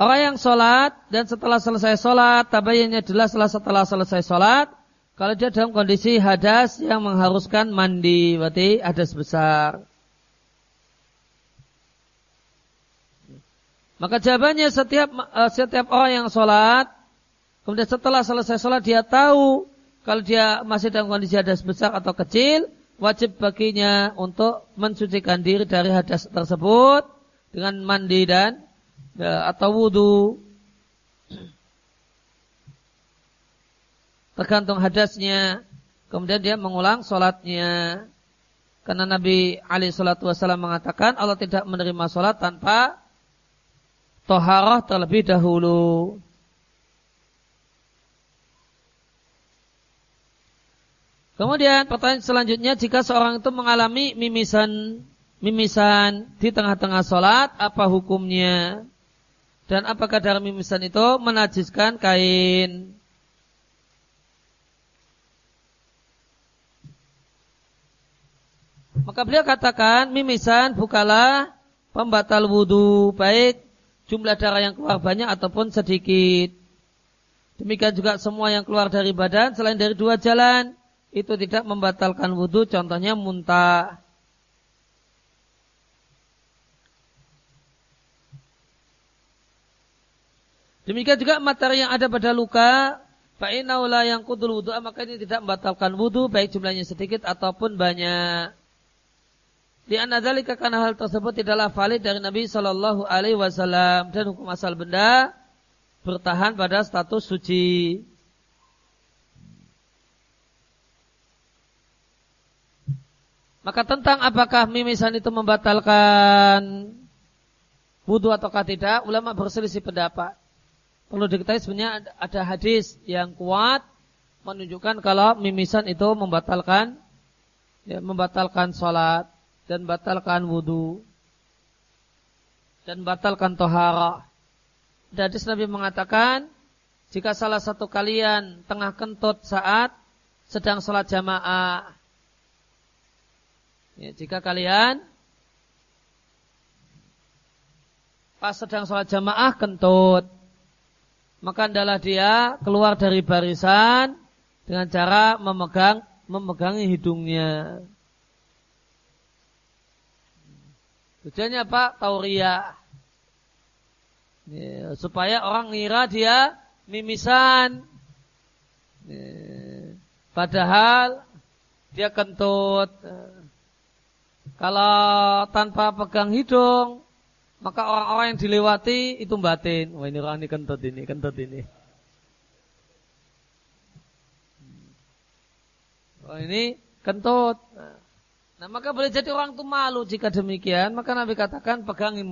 Orang yang sholat dan setelah selesai sholat, tabayyannya jelas setelah, setelah selesai sholat, kalau dia dalam kondisi hadas yang mengharuskan mandi, berarti hadas besar. Maka jawabannya setiap uh, setiap orang yang sholat, kemudian setelah selesai sholat dia tahu kalau dia masih dalam kondisi hadas besar atau kecil, wajib baginya untuk mensucikan diri dari hadas tersebut dengan mandi dan atau wudhu tergantung hadasnya kemudian dia mengulang sholatnya karena Nabi Ali Shallallahu Wasallam mengatakan Allah tidak menerima sholat tanpa toharah terlebih dahulu. Kemudian pertanyaan selanjutnya jika seorang itu mengalami mimisan mimisan di tengah-tengah sholat apa hukumnya? Dan apakah dalam mimisan itu menajiskan kain? Maka beliau katakan mimisan bukalah pembatal wudhu baik jumlah darah yang keluar banyak ataupun sedikit. Demikian juga semua yang keluar dari badan selain dari dua jalan itu tidak membatalkan wudhu. Contohnya muntah. Demikian juga materi yang ada pada luka, fa'inaula yang kudul wudhu, maka ini tidak membatalkan wudhu, baik jumlahnya sedikit ataupun banyak. Di anadalika karena hal tersebut tidaklah valid dari Nabi Shallallahu Alaihi Wasallam dan hukum asal benda bertahan pada status suci. Maka tentang apakah mimisan itu membatalkan wudhu ataukah tidak, ulama berselisih pendapat. Perlu diketahui sebenarnya ada hadis yang kuat menunjukkan kalau mimisan itu membatalkan ya, membatalkan sholat dan batalkan wudhu dan batalkan tohara. Hadis Nabi mengatakan, jika salah satu kalian tengah kentut saat sedang sholat jamaah, Ya, jika kalian pas sedang sholat jamaah kentut, maka adalah dia keluar dari barisan dengan cara memegang memegangi hidungnya. Tujuannya apa? Tauria. Ya, supaya orang ngira dia mimisan. Ya, padahal dia kentut. Kalau tanpa pegang hidung, maka orang-orang yang dilewati itu batin. Wah ini orang ini kentut ini, kentut ini. Oh ini kentut. Nah maka boleh jadi orang itu malu jika demikian. Maka Nabi katakan pegangi,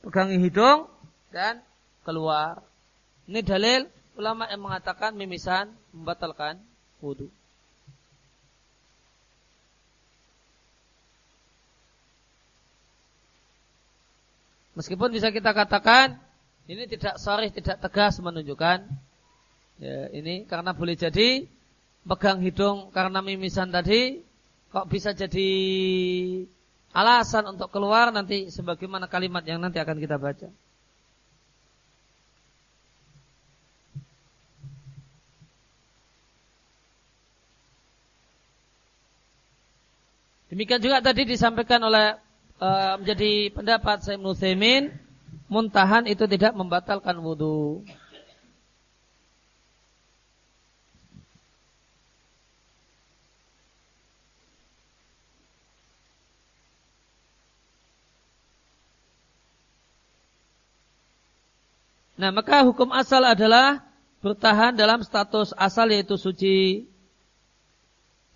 pegangi hidung dan keluar. Ini dalil ulama yang mengatakan mimisan membatalkan wudhu. Meskipun bisa kita katakan ini tidak sorry, tidak tegas menunjukkan ya, ini karena boleh jadi pegang hidung karena mimisan tadi kok bisa jadi alasan untuk keluar nanti sebagaimana kalimat yang nanti akan kita baca. Demikian juga tadi disampaikan oleh uh, menjadi pendapat saya Nusaimin muntahan itu tidak membatalkan wudhu. Nah, maka hukum asal adalah bertahan dalam status asal yaitu suci.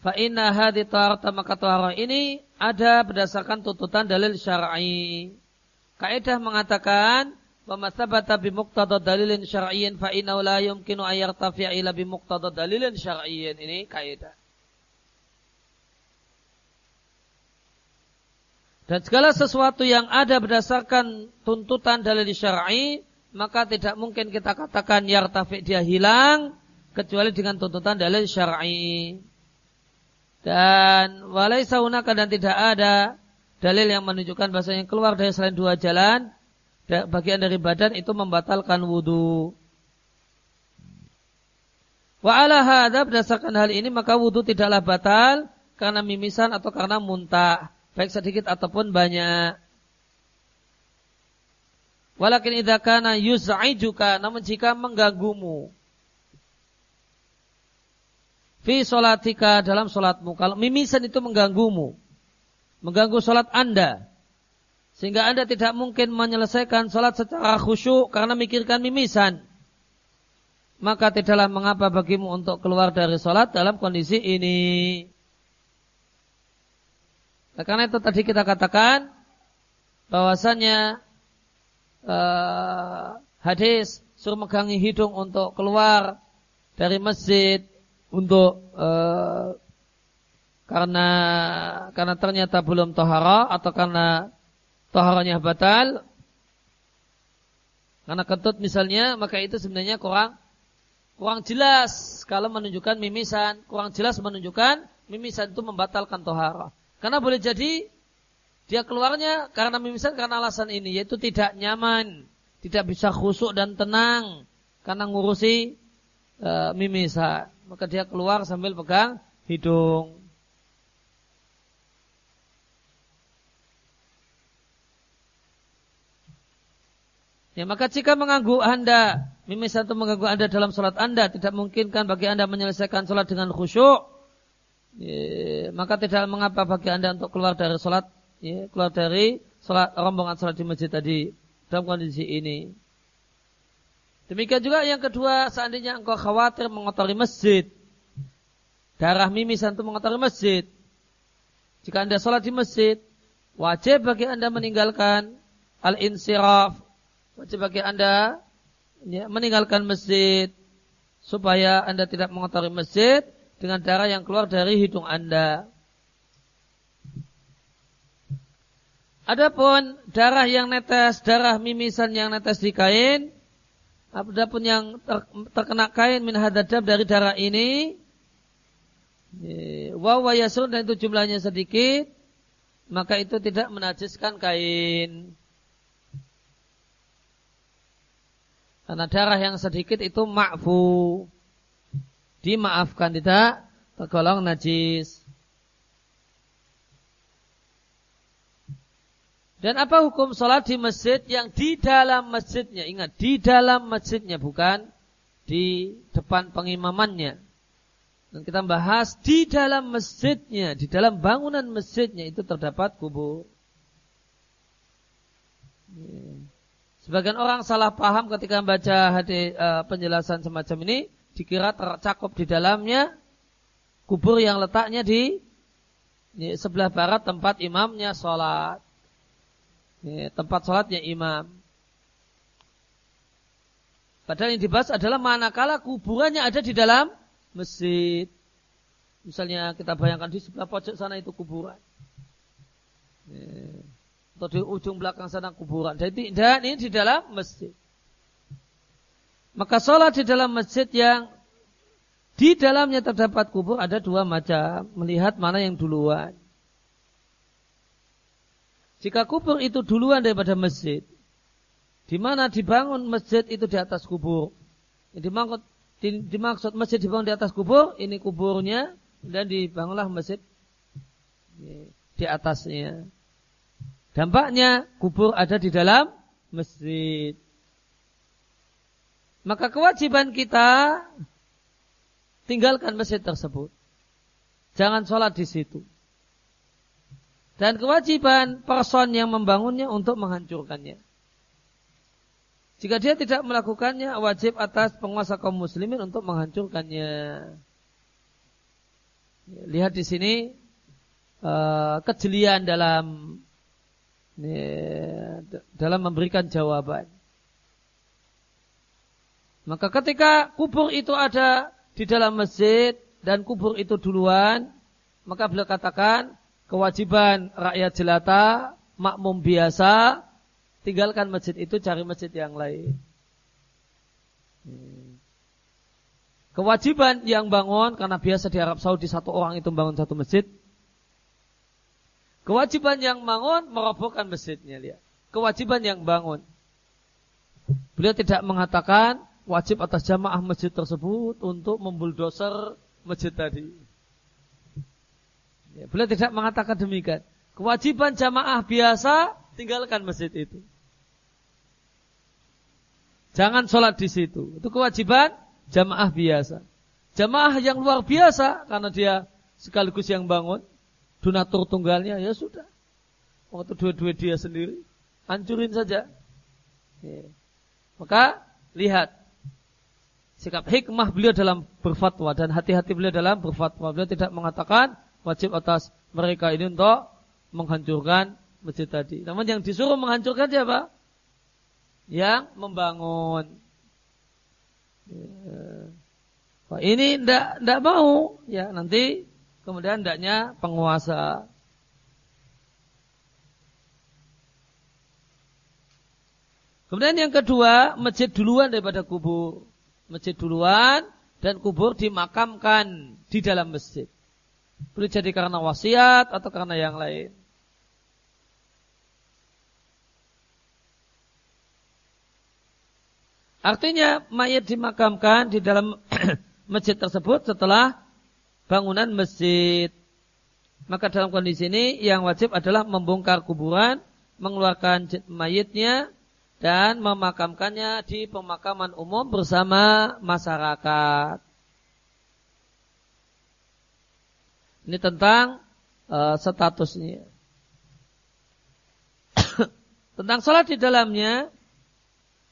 Fa inna hadhi maka ini ada berdasarkan tuntutan dalil syar'i. Kaidah mengatakan wa sabata bi muqtada dalilin syar'iyyin fa innahu la yumkinu ay yartafi'a ila bi muqtada dalilin syar'iyyin. Ini kaidah. Dan segala sesuatu yang ada berdasarkan tuntutan dalil syar'i, maka tidak mungkin kita katakan yartafi dia hilang kecuali dengan tuntutan dalil syar'i. Dan walai saunaka dan tidak ada dalil yang menunjukkan bahasanya keluar dari selain dua jalan bagian dari badan itu membatalkan wudhu. Wa ala hadha berdasarkan hal ini maka wudhu tidaklah batal karena mimisan atau karena muntah baik sedikit ataupun banyak. Walakin idza kana yuz'ijuka namun jika mengganggumu fi solatika dalam solatmu. Kalau mimisan itu mengganggumu, mengganggu solat anda, sehingga anda tidak mungkin menyelesaikan solat secara khusyuk karena mikirkan mimisan, maka tidaklah mengapa bagimu untuk keluar dari solat dalam kondisi ini. Nah, karena itu tadi kita katakan bahwasanya uh, hadis suruh megangi hidung untuk keluar dari masjid untuk uh, karena karena ternyata belum tohara atau karena toharanya batal karena kentut misalnya maka itu sebenarnya kurang kurang jelas kalau menunjukkan mimisan. Kurang jelas menunjukkan mimisan itu membatalkan tohara. Karena boleh jadi dia keluarnya karena mimisan karena alasan ini yaitu tidak nyaman tidak bisa khusuk dan tenang karena ngurusi e, mimisan maka dia keluar sambil pegang hidung. Ya, maka jika mengganggu anda, mimisan itu mengganggu anda dalam sholat anda, tidak mungkinkan bagi anda menyelesaikan sholat dengan khusyuk, ya, maka tidak mengapa bagi anda untuk keluar dari sholat, ya, keluar dari sholat rombongan sholat di masjid tadi dalam kondisi ini. Demikian juga yang kedua, seandainya engkau khawatir mengotori masjid, darah mimisan itu mengotori masjid. Jika anda sholat di masjid, wajib bagi anda meninggalkan al-insiraf, wajib bagi anda ya, meninggalkan masjid supaya anda tidak mengotori masjid dengan darah yang keluar dari hidung anda. Adapun darah yang netes, darah mimisan yang netes di kain, Adapun yang ter, terkena kain min hadadab dari darah ini wa dan itu jumlahnya sedikit maka itu tidak menajiskan kain. Karena darah yang sedikit itu ma'fu. Dimaafkan tidak tergolong najis. Dan apa hukum sholat di masjid yang di dalam masjidnya? Ingat, di dalam masjidnya bukan di depan pengimamannya. Dan kita bahas di dalam masjidnya, di dalam bangunan masjidnya itu terdapat kubur. Sebagian orang salah paham ketika membaca uh, penjelasan semacam ini, dikira tercakup di dalamnya kubur yang letaknya di, di sebelah barat tempat imamnya sholat ya, tempat sholatnya imam. Padahal yang dibahas adalah manakala kuburannya ada di dalam masjid. Misalnya kita bayangkan di sebelah pojok sana itu kuburan. Ya. Atau di ujung belakang sana kuburan. Dan, dan ini di dalam masjid. Maka sholat di dalam masjid yang di dalamnya terdapat kubur ada dua macam. Melihat mana yang duluan. Jika kubur itu duluan daripada masjid, di mana dibangun masjid itu di atas kubur. Dimaksud, dimaksud masjid dibangun di atas kubur, ini kuburnya dan dibangunlah masjid di atasnya. Dampaknya kubur ada di dalam masjid. Maka kewajiban kita tinggalkan masjid tersebut. Jangan sholat di situ dan kewajiban person yang membangunnya untuk menghancurkannya. Jika dia tidak melakukannya, wajib atas penguasa kaum muslimin untuk menghancurkannya. Lihat di sini uh, kejelian dalam dalam memberikan jawaban. Maka ketika kubur itu ada di dalam masjid dan kubur itu duluan, maka beliau katakan kewajiban rakyat jelata, makmum biasa, tinggalkan masjid itu cari masjid yang lain. Kewajiban yang bangun karena biasa di Arab Saudi satu orang itu bangun satu masjid. Kewajiban yang bangun merobohkan masjidnya lihat. Kewajiban yang bangun. Beliau tidak mengatakan wajib atas jamaah masjid tersebut untuk membuldoser masjid tadi. Ya, beliau tidak mengatakan demikian. Kewajiban jamaah biasa tinggalkan masjid itu. Jangan sholat di situ. Itu kewajiban jamaah biasa. Jamaah yang luar biasa karena dia sekaligus yang bangun, donatur tunggalnya ya sudah. Waktu dua-dua dia sendiri, hancurin saja. Ya. Maka lihat sikap hikmah beliau dalam berfatwa dan hati-hati beliau dalam berfatwa. Beliau tidak mengatakan wajib atas mereka ini untuk menghancurkan masjid tadi. Namun yang disuruh menghancurkan siapa? Yang membangun. Ya. ini ndak ndak mau, ya nanti kemudian ndaknya penguasa. Kemudian yang kedua, masjid duluan daripada kubur. Masjid duluan dan kubur dimakamkan di dalam masjid. Boleh jadi karena wasiat atau karena yang lain. Artinya mayat dimakamkan di dalam masjid tersebut setelah bangunan masjid. Maka dalam kondisi ini yang wajib adalah membongkar kuburan, mengeluarkan mayatnya, dan memakamkannya di pemakaman umum bersama masyarakat. Ini tentang uh, statusnya. tentang sholat di dalamnya,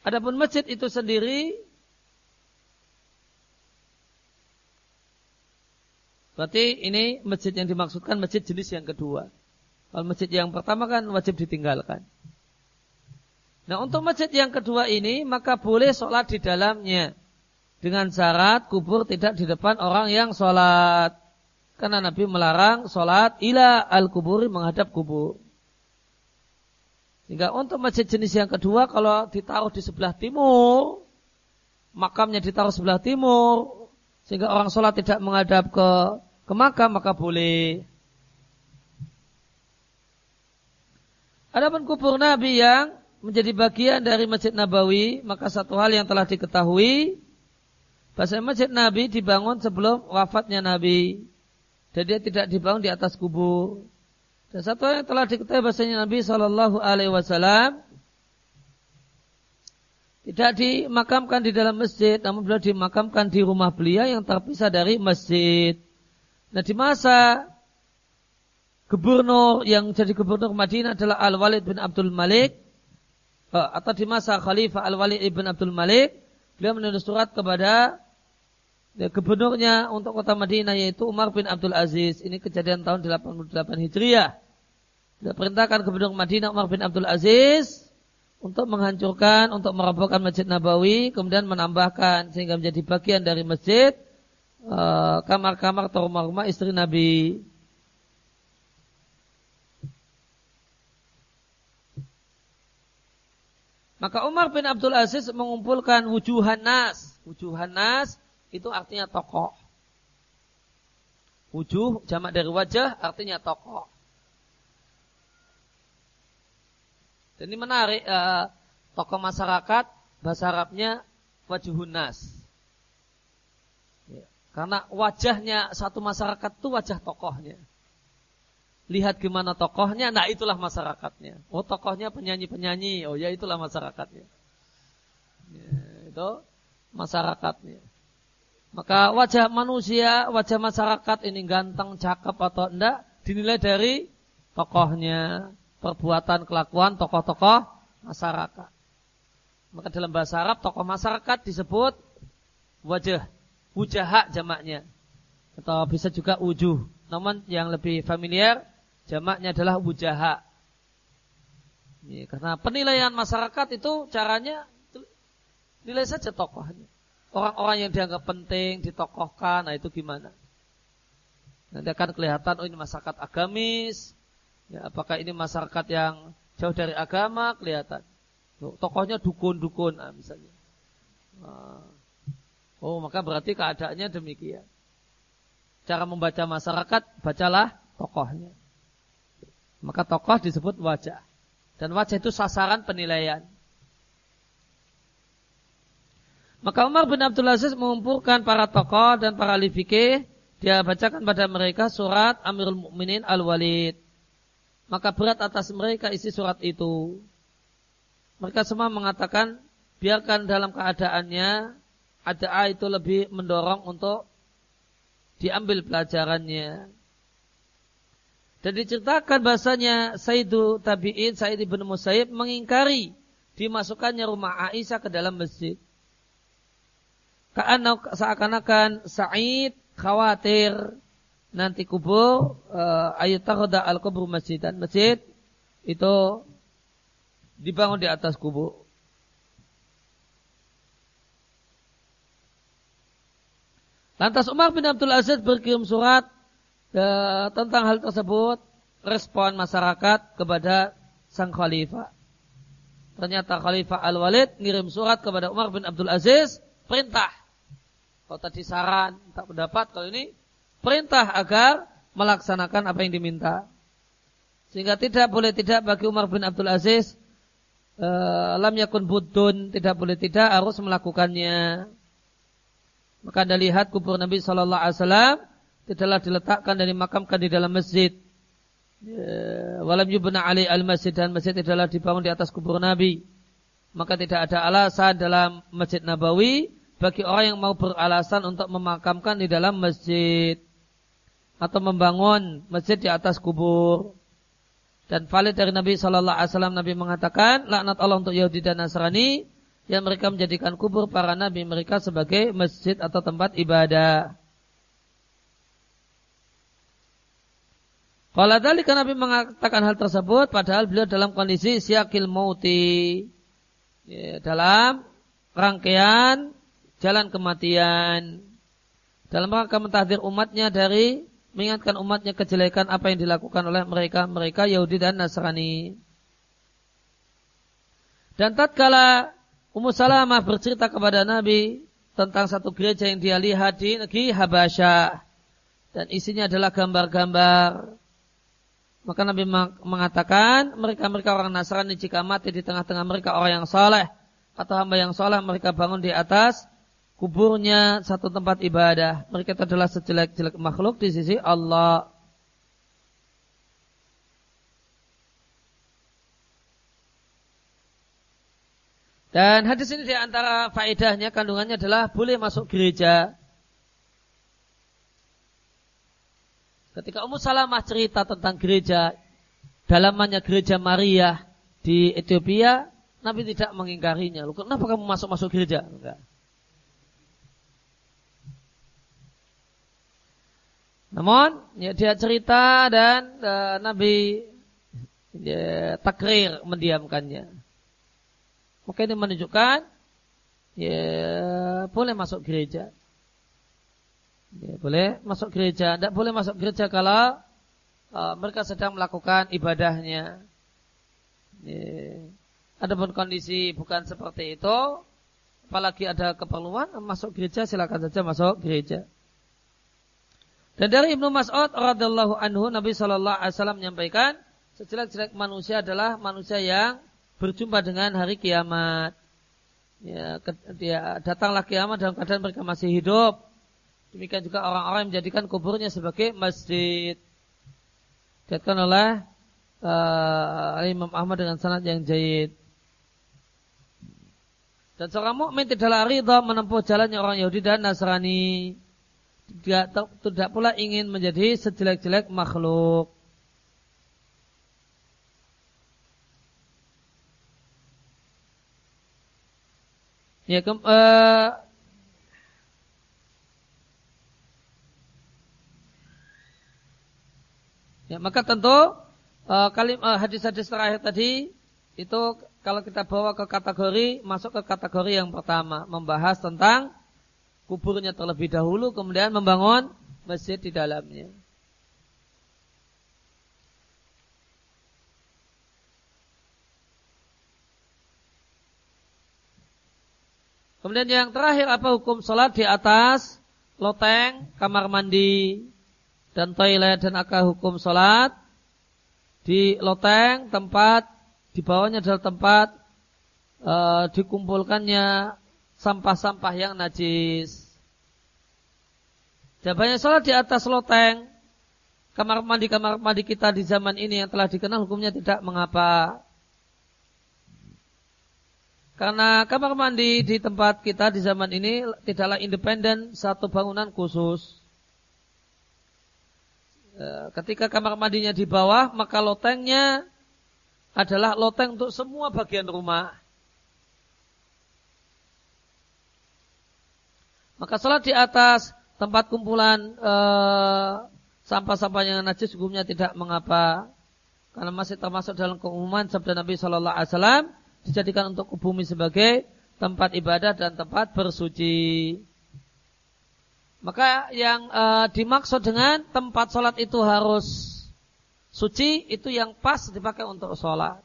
adapun masjid itu sendiri, berarti ini masjid yang dimaksudkan masjid jenis yang kedua. Kalau masjid yang pertama kan wajib ditinggalkan. Nah untuk masjid yang kedua ini maka boleh sholat di dalamnya dengan syarat kubur tidak di depan orang yang sholat. Karena Nabi melarang sholat ila al kuburi menghadap kubur. Sehingga untuk masjid jenis yang kedua kalau ditaruh di sebelah timur, makamnya ditaruh sebelah timur, sehingga orang sholat tidak menghadap ke ke makam maka boleh. Adapun kubur Nabi yang menjadi bagian dari Masjid Nabawi, maka satu hal yang telah diketahui, bahasa Masjid Nabi dibangun sebelum wafatnya Nabi. Dan dia tidak dibangun di atas kubur. Dan satu yang telah diketahui bahasanya Nabi Shallallahu Alaihi Wasallam tidak dimakamkan di dalam masjid, namun beliau dimakamkan di rumah beliau yang terpisah dari masjid. Nah di masa gubernur yang jadi gubernur Madinah adalah Al Walid bin Abdul Malik Eh, atau di masa Khalifah Al-Walid ibn Abdul Malik, beliau menulis surat kepada ya, gubernurnya untuk kota Madinah yaitu Umar bin Abdul Aziz. Ini kejadian tahun 88 Hijriah. Dia perintahkan gubernur Madinah Umar bin Abdul Aziz untuk menghancurkan, untuk merobohkan Masjid Nabawi, kemudian menambahkan sehingga menjadi bagian dari masjid eh, kamar-kamar atau rumah-rumah istri Nabi. Maka Umar bin Abdul Aziz mengumpulkan wujuhan nas. Wujuhan nas itu artinya tokoh. Wujuh jamak dari wajah artinya tokoh. Dan ini menarik uh, tokoh masyarakat bahasa Arabnya wajuhun nas. Ya. Karena wajahnya satu masyarakat itu wajah tokohnya lihat gimana tokohnya, nah itulah masyarakatnya. Oh tokohnya penyanyi-penyanyi, oh ya itulah masyarakatnya. Ya, itu masyarakatnya. Maka wajah manusia, wajah masyarakat ini ganteng, cakep atau enggak dinilai dari tokohnya, perbuatan, kelakuan tokoh-tokoh masyarakat. Maka dalam bahasa Arab tokoh masyarakat disebut wajah, wujahak jamaknya. Atau bisa juga wujuh. Namun yang lebih familiar jamaknya adalah wujaha. Ya, karena penilaian masyarakat itu caranya nilai saja tokohnya. Orang-orang yang dianggap penting ditokohkan, nah itu gimana? Nanti akan kelihatan, oh ini masyarakat agamis, ya, apakah ini masyarakat yang jauh dari agama, kelihatan. Tokohnya dukun-dukun, nah, misalnya. Oh, maka berarti keadaannya demikian. Cara membaca masyarakat, bacalah tokohnya. Maka tokoh disebut wajah. Dan wajah itu sasaran penilaian. Maka Umar bin Abdul Aziz mengumpulkan para tokoh dan para ahli fikih. Dia bacakan pada mereka surat Amirul Mukminin Al-Walid. Maka berat atas mereka isi surat itu. Mereka semua mengatakan biarkan dalam keadaannya ada itu lebih mendorong untuk diambil pelajarannya. Dan diceritakan bahasanya Sayyidu Tabi'in Sayyid ibn Musayyib mengingkari dimasukkannya rumah Aisyah ke dalam masjid. Karena seakan-akan Sa'id khawatir nanti kubur uh, ayat tahoda al kubur masjid dan masjid itu dibangun di atas kubur. Lantas Umar bin Abdul Aziz berkirim surat Ya, tentang hal tersebut respon masyarakat kepada sang khalifah. Ternyata Khalifah Al-Walid ngirim surat kepada Umar bin Abdul Aziz, perintah. Kalau tadi saran, tak pendapat, kalau ini perintah agar melaksanakan apa yang diminta. Sehingga tidak boleh tidak bagi Umar bin Abdul Aziz uh, lam yakun tidak boleh tidak harus melakukannya. Maka Anda lihat kubur Nabi Shallallahu Alaihi Wasallam tidaklah diletakkan dan dimakamkan di dalam masjid. Ya, walam yubna ali al masjid dan masjid tidaklah dibangun di atas kubur Nabi. maka tidak ada alasan dalam Masjid Nabawi bagi orang yang mau beralasan untuk memakamkan di dalam masjid atau membangun masjid di atas kubur. Dan valid dari Nabi Shallallahu Alaihi Wasallam Nabi mengatakan laknat Allah untuk Yahudi dan Nasrani yang mereka menjadikan kubur para nabi mereka sebagai masjid atau tempat ibadah. Kalau tadi Nabi mengatakan hal tersebut padahal beliau dalam kondisi siakil mauti ya, dalam rangkaian jalan kematian dalam rangka mentahdir umatnya dari mengingatkan umatnya kejelekan apa yang dilakukan oleh mereka mereka Yahudi dan Nasrani. Dan tatkala Ummu Salamah bercerita kepada Nabi tentang satu gereja yang dia lihat di negeri Habasyah dan isinya adalah gambar-gambar. Maka Nabi mengatakan mereka-mereka orang Nasrani jika mati di tengah-tengah mereka orang yang saleh atau hamba yang saleh mereka bangun di atas kuburnya satu tempat ibadah. Mereka adalah sejelek-jelek makhluk di sisi Allah. Dan hadis ini di antara faedahnya kandungannya adalah boleh masuk gereja. Ketika Ummu Salamah cerita tentang gereja, dalamannya gereja Maria di Ethiopia, Nabi tidak mengingkarinya. Loh, kenapa kamu masuk-masuk gereja? Enggak. Namun ya, dia cerita dan uh, Nabi ya, takrir mendiamkannya. Maka ini menunjukkan ya boleh masuk gereja. Ya, boleh masuk gereja. Tidak boleh masuk gereja kalau uh, mereka sedang melakukan ibadahnya. Ya. Adapun kondisi bukan seperti itu, apalagi ada keperluan masuk gereja silakan saja masuk gereja. Dan dari Ibnu Mas'ud radhiyallahu anhu Nabi Shallallahu alaihi wasallam menyampaikan sejelek-jelek manusia adalah manusia yang berjumpa dengan hari kiamat. Ya, dia datanglah kiamat dalam keadaan mereka masih hidup. Demikian juga orang-orang yang menjadikan kuburnya sebagai masjid. Dikatakan oleh uh, Imam Ahmad dengan sanad yang jahit. Dan seorang mukmin tidaklah ridha menempuh jalannya orang Yahudi dan Nasrani tidak, tidak pula ingin menjadi sejelek-jelek makhluk. Ya, ke, uh, ya maka tentu uh, kalim uh, hadis-hadis terakhir tadi itu kalau kita bawa ke kategori masuk ke kategori yang pertama membahas tentang kuburnya terlebih dahulu kemudian membangun masjid di dalamnya. Kemudian yang terakhir apa hukum sholat di atas loteng, kamar mandi, dan toilet dan akal hukum sholat di loteng tempat di bawahnya adalah tempat e, dikumpulkannya sampah-sampah yang najis. Jawabannya sholat di atas loteng, kamar mandi kamar mandi kita di zaman ini yang telah dikenal hukumnya tidak mengapa. Karena kamar mandi di tempat kita di zaman ini tidaklah independen satu bangunan khusus. E, ketika kamar mandinya di bawah, maka lotengnya adalah loteng untuk semua bagian rumah. Maka sholat di atas tempat kumpulan eh, sampah-sampah yang najis hukumnya tidak mengapa. Karena masih termasuk dalam keumuman sabda Nabi Shallallahu Alaihi Wasallam dijadikan untuk bumi sebagai tempat ibadah dan tempat bersuci. Maka yang e, dimaksud dengan tempat sholat itu harus suci itu yang pas dipakai untuk sholat.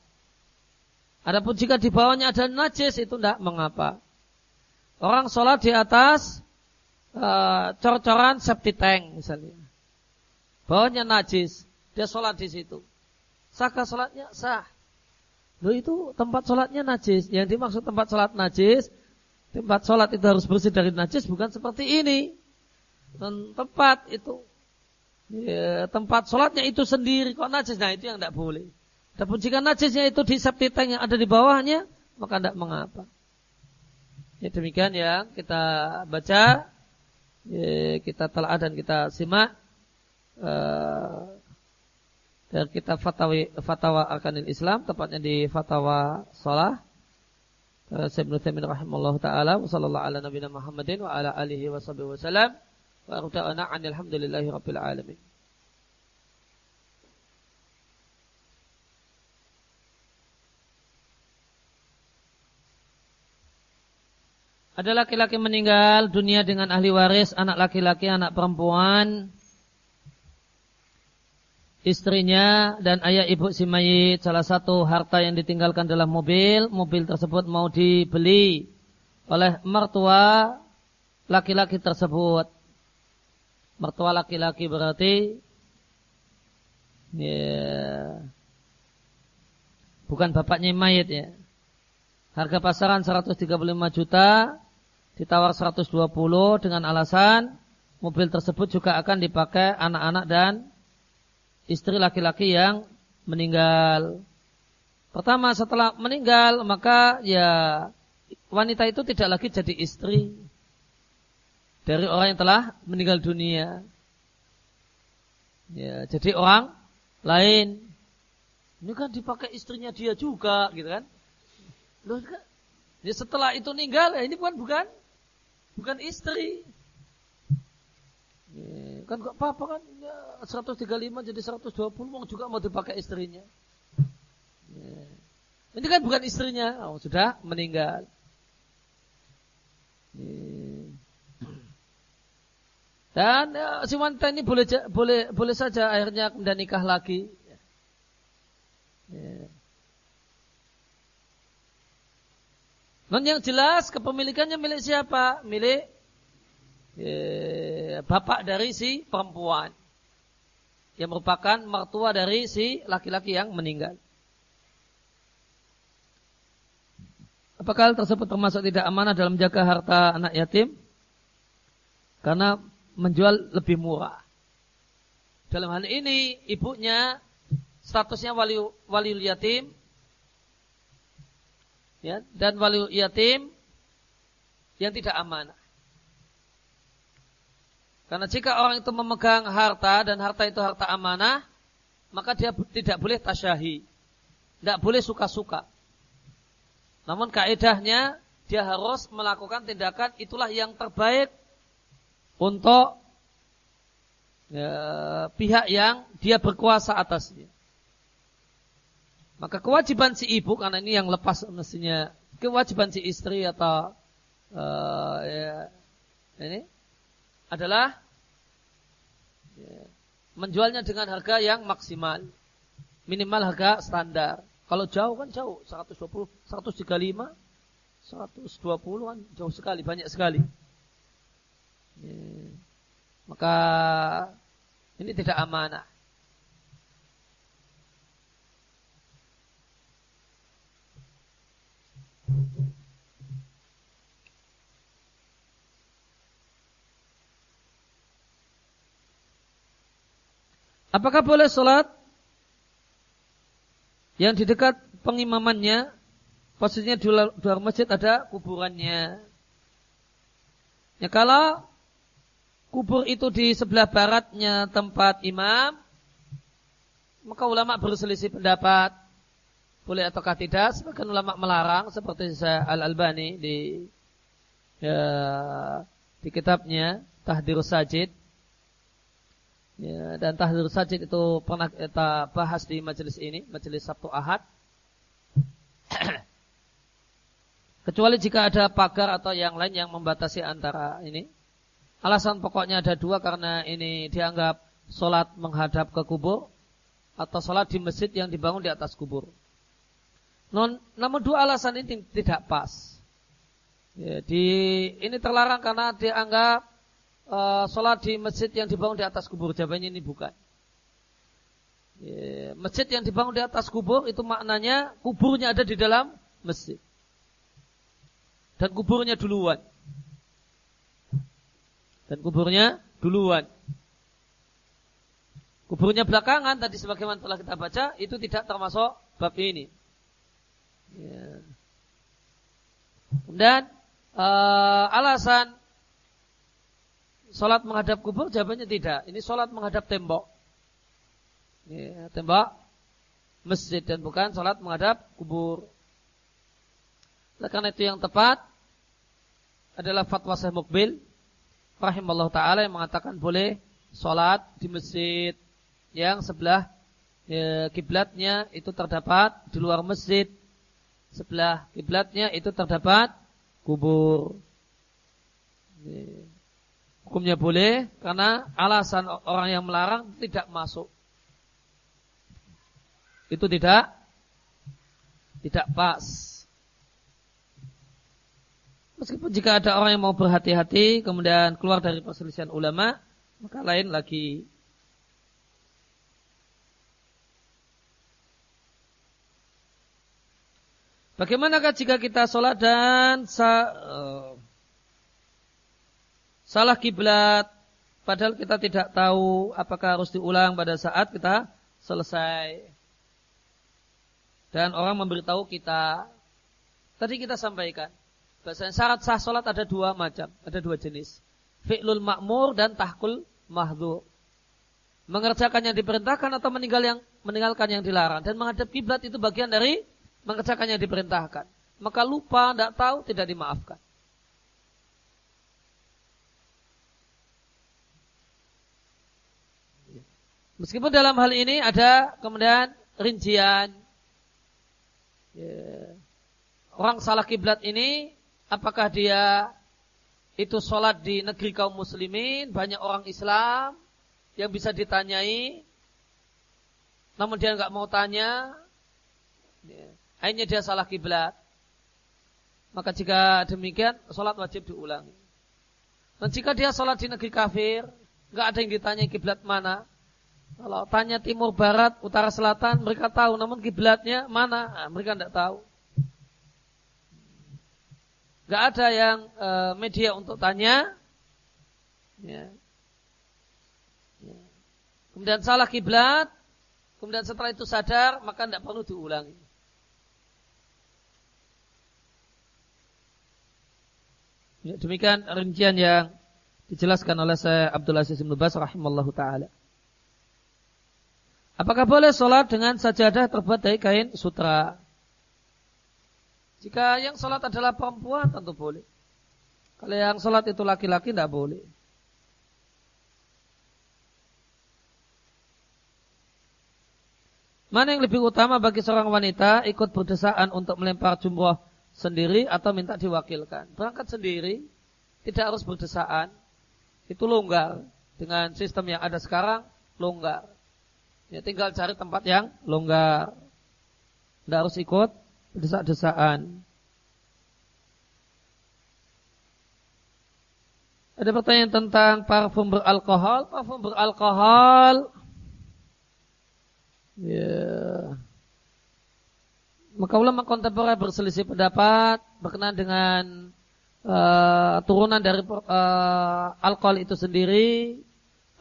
Adapun jika di bawahnya ada najis itu tidak mengapa. Orang sholat di atas uh, cor-coran septic tank misalnya. Bawahnya najis. Dia sholat di situ. Sahkah sholatnya? Sah. Loh itu tempat sholatnya najis. Yang dimaksud tempat sholat najis, tempat sholat itu harus bersih dari najis, bukan seperti ini. Dan tempat itu, ya, tempat sholatnya itu sendiri kok najis. Nah itu yang tidak boleh. Tapi jika najisnya itu di septic tank yang ada di bawahnya, maka tidak mengapa. Ya demikian yang kita baca, ya, kita telah dan kita simak uh, dari kitab fatwa fatwa arkanil Islam, tepatnya di fatwa Salah. Syekh Ibnu Taimin rahimallahu taala wa sallallahu ala nabiyina Muhammadin wa ala alihi wa sahbihi wasallam wa arta'ana alhamdulillahi rabbil alamin. Ada laki-laki meninggal dunia dengan ahli waris, anak laki-laki, anak perempuan, istrinya dan ayah ibu si mayit salah satu harta yang ditinggalkan dalam mobil, mobil tersebut mau dibeli oleh mertua laki-laki tersebut. Mertua laki-laki berarti ya, bukan bapaknya mayit ya. Harga pasaran 135 juta, ditawar 120 dengan alasan mobil tersebut juga akan dipakai anak-anak dan istri laki-laki yang meninggal. Pertama setelah meninggal maka ya wanita itu tidak lagi jadi istri dari orang yang telah meninggal dunia. Ya, jadi orang lain. Ini kan dipakai istrinya dia juga, gitu kan? Loh? Ya setelah itu meninggal, ya ini bukan bukan bukan istri. Kan gak apa-apa kan ya, 135 jadi 120 mau juga mau dipakai istrinya. Ya. Ini kan bukan istrinya, oh, sudah meninggal. Dan ya, si wanita ini boleh boleh boleh saja akhirnya kemudian nikah lagi. Ya. Non yang jelas kepemilikannya milik siapa? Milik eh, bapak dari si perempuan. Yang merupakan mertua dari si laki-laki yang meninggal. Apakah hal tersebut termasuk tidak amanah dalam jaga harta anak yatim? Karena menjual lebih murah. Dalam hal ini ibunya statusnya wali wali yatim ya, dan wali yatim yang tidak amanah. Karena jika orang itu memegang harta dan harta itu harta amanah, maka dia tidak boleh tasyahi. Tidak boleh suka-suka. Namun kaedahnya dia harus melakukan tindakan itulah yang terbaik untuk ya, pihak yang dia berkuasa atasnya. Maka kewajiban si ibu karena ini yang lepas mestinya kewajiban si istri atau uh, ya, ini adalah ya, menjualnya dengan harga yang maksimal. Minimal harga standar. Kalau jauh kan jauh, 120, 135, 120 kan jauh sekali, banyak sekali. Ya. Maka ini tidak amanah. Apakah boleh sholat yang di dekat pengimamannya posisinya di luar masjid ada kuburannya? Ya kalau kubur itu di sebelah baratnya tempat imam, maka ulama berselisih pendapat boleh ataukah tidak. Sebagian ulama melarang seperti saya Al Albani di ya, di kitabnya Tahdir Sajid Ya, dan tahdir sajid itu pernah kita bahas di majelis ini, majelis Sabtu Ahad. Kecuali jika ada pagar atau yang lain yang membatasi antara ini. Alasan pokoknya ada dua karena ini dianggap sholat menghadap ke kubur atau sholat di masjid yang dibangun di atas kubur. Non, namun dua alasan ini tidak pas. Ya, di, ini terlarang karena dianggap uh, sholat di masjid yang dibangun di atas kubur? Jawabannya ini bukan. Masjid yang dibangun di atas kubur itu maknanya kuburnya ada di dalam masjid. Dan kuburnya duluan. Dan kuburnya duluan. Kuburnya belakangan tadi sebagaimana telah kita baca itu tidak termasuk bab ini. Ya. Dan uh, alasan sholat menghadap kubur jawabannya tidak. Ini sholat menghadap tembok. Ini, tembok masjid dan bukan sholat menghadap kubur. Oleh karena itu yang tepat adalah fatwa Syekh Mukbil rahimallahu taala yang mengatakan boleh sholat di masjid yang sebelah ya, kiblatnya itu terdapat di luar masjid. Sebelah kiblatnya itu terdapat kubur. Hukumnya boleh karena alasan orang yang melarang tidak masuk. Itu tidak tidak pas. Meskipun jika ada orang yang mau berhati-hati kemudian keluar dari perselisihan ulama, maka lain lagi. Bagaimanakah jika kita sholat dan sa, uh, salah kiblat, padahal kita tidak tahu apakah harus diulang pada saat kita selesai. Dan orang memberitahu kita, tadi kita sampaikan, bahasanya syarat sah sholat ada dua macam, ada dua jenis. Fi'lul makmur dan tahkul mahdur. Mengerjakan yang diperintahkan atau meninggal yang meninggalkan yang dilarang. Dan menghadap kiblat itu bagian dari mengerjakan yang diperintahkan. Maka lupa, tidak tahu, tidak dimaafkan. Meskipun dalam hal ini ada kemudian rincian. Ya. Orang salah kiblat ini, apakah dia itu sholat di negeri kaum muslimin, banyak orang Islam yang bisa ditanyai, namun dia nggak mau tanya, ya. Akhirnya dia salah kiblat. Maka jika demikian, sholat wajib diulangi. Dan jika dia sholat di negeri kafir, nggak ada yang ditanya kiblat mana. Kalau tanya timur, barat, utara, selatan, mereka tahu. Namun kiblatnya mana? Nah, mereka tidak tahu. Nggak ada yang e, media untuk tanya. Ya. Ya. Kemudian salah kiblat, kemudian setelah itu sadar, maka tidak perlu diulangi. Ya, demikian rincian yang dijelaskan oleh saya Abdul Aziz bin Bas rahimallahu taala. Apakah boleh sholat dengan sajadah terbuat dari kain sutra? Jika yang sholat adalah perempuan tentu boleh. Kalau yang sholat itu laki-laki tidak boleh. Mana yang lebih utama bagi seorang wanita ikut berdesaan untuk melempar jumroh sendiri atau minta diwakilkan. Berangkat sendiri, tidak harus berdesaan. Itu longgar. Dengan sistem yang ada sekarang, longgar. Ya, tinggal cari tempat yang longgar. Tidak harus ikut desak-desaan. Ada pertanyaan tentang parfum beralkohol. Parfum beralkohol. Ya. Maka ulama kontemporer berselisih pendapat berkenaan dengan uh, turunan dari uh, alkohol itu sendiri.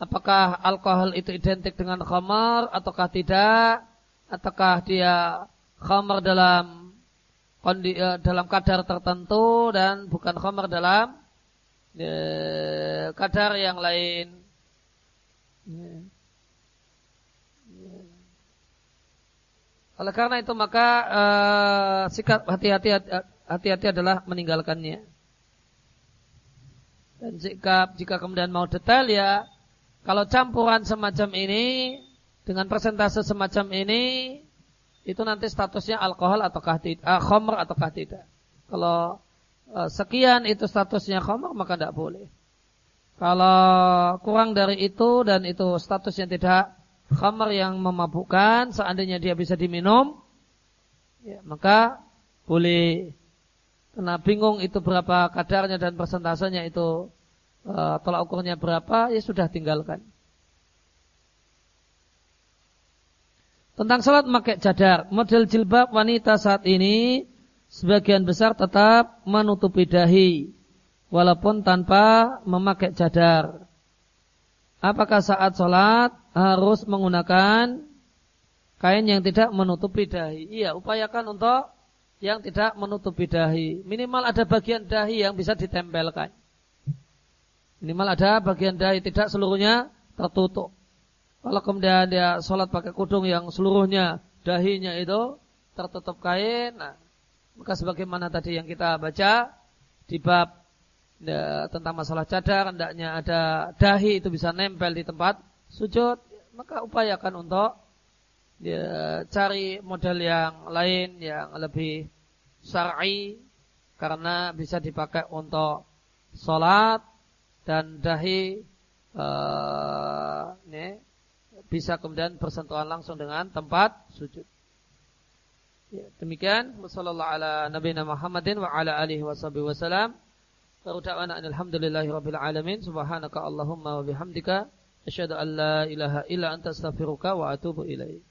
Apakah alkohol itu identik dengan khamar ataukah tidak? Ataukah dia khamar dalam kondi, uh, dalam kadar tertentu dan bukan khamar dalam uh, kadar yang lain? Oleh karena itu maka uh, sikap hati-hati hati-hati adalah meninggalkannya. Dan sikap jika kemudian mau detail ya kalau campuran semacam ini dengan persentase semacam ini itu nanti statusnya alkohol ataukah tidak, uh, atau ataukah tidak. Kalau uh, sekian itu statusnya khamr maka tidak boleh. Kalau kurang dari itu dan itu statusnya tidak khamar yang memabukkan seandainya dia bisa diminum ya, maka boleh karena bingung itu berapa kadarnya dan persentasenya itu uh, tolak ukurnya berapa ya sudah tinggalkan tentang salat memakai cadar model jilbab wanita saat ini sebagian besar tetap menutupi dahi walaupun tanpa memakai cadar apakah saat sholat harus menggunakan kain yang tidak menutupi dahi. Iya, upayakan untuk yang tidak menutupi dahi. Minimal ada bagian dahi yang bisa ditempelkan. Minimal ada bagian dahi, tidak seluruhnya tertutup. Kalau kemudian dia sholat pakai kudung yang seluruhnya dahinya itu tertutup kain, nah, maka sebagaimana tadi yang kita baca di bab ya, tentang masalah cadar, hendaknya ada dahi itu bisa nempel di tempat sujud, maka upayakan untuk ya, cari model yang lain yang lebih syar'i karena bisa dipakai untuk sholat dan dahi uh, nih, bisa kemudian bersentuhan langsung dengan tempat sujud. Ya, demikian sallallahu ala nabiyina Muhammadin wa ala alihi wasallam. Wa da'wana alhamdulillahi rabbil alamin. Subhanaka Allahumma wa bihamdika asyhadu an la ilaha illa anta astaghfiruka wa atubu ilaik.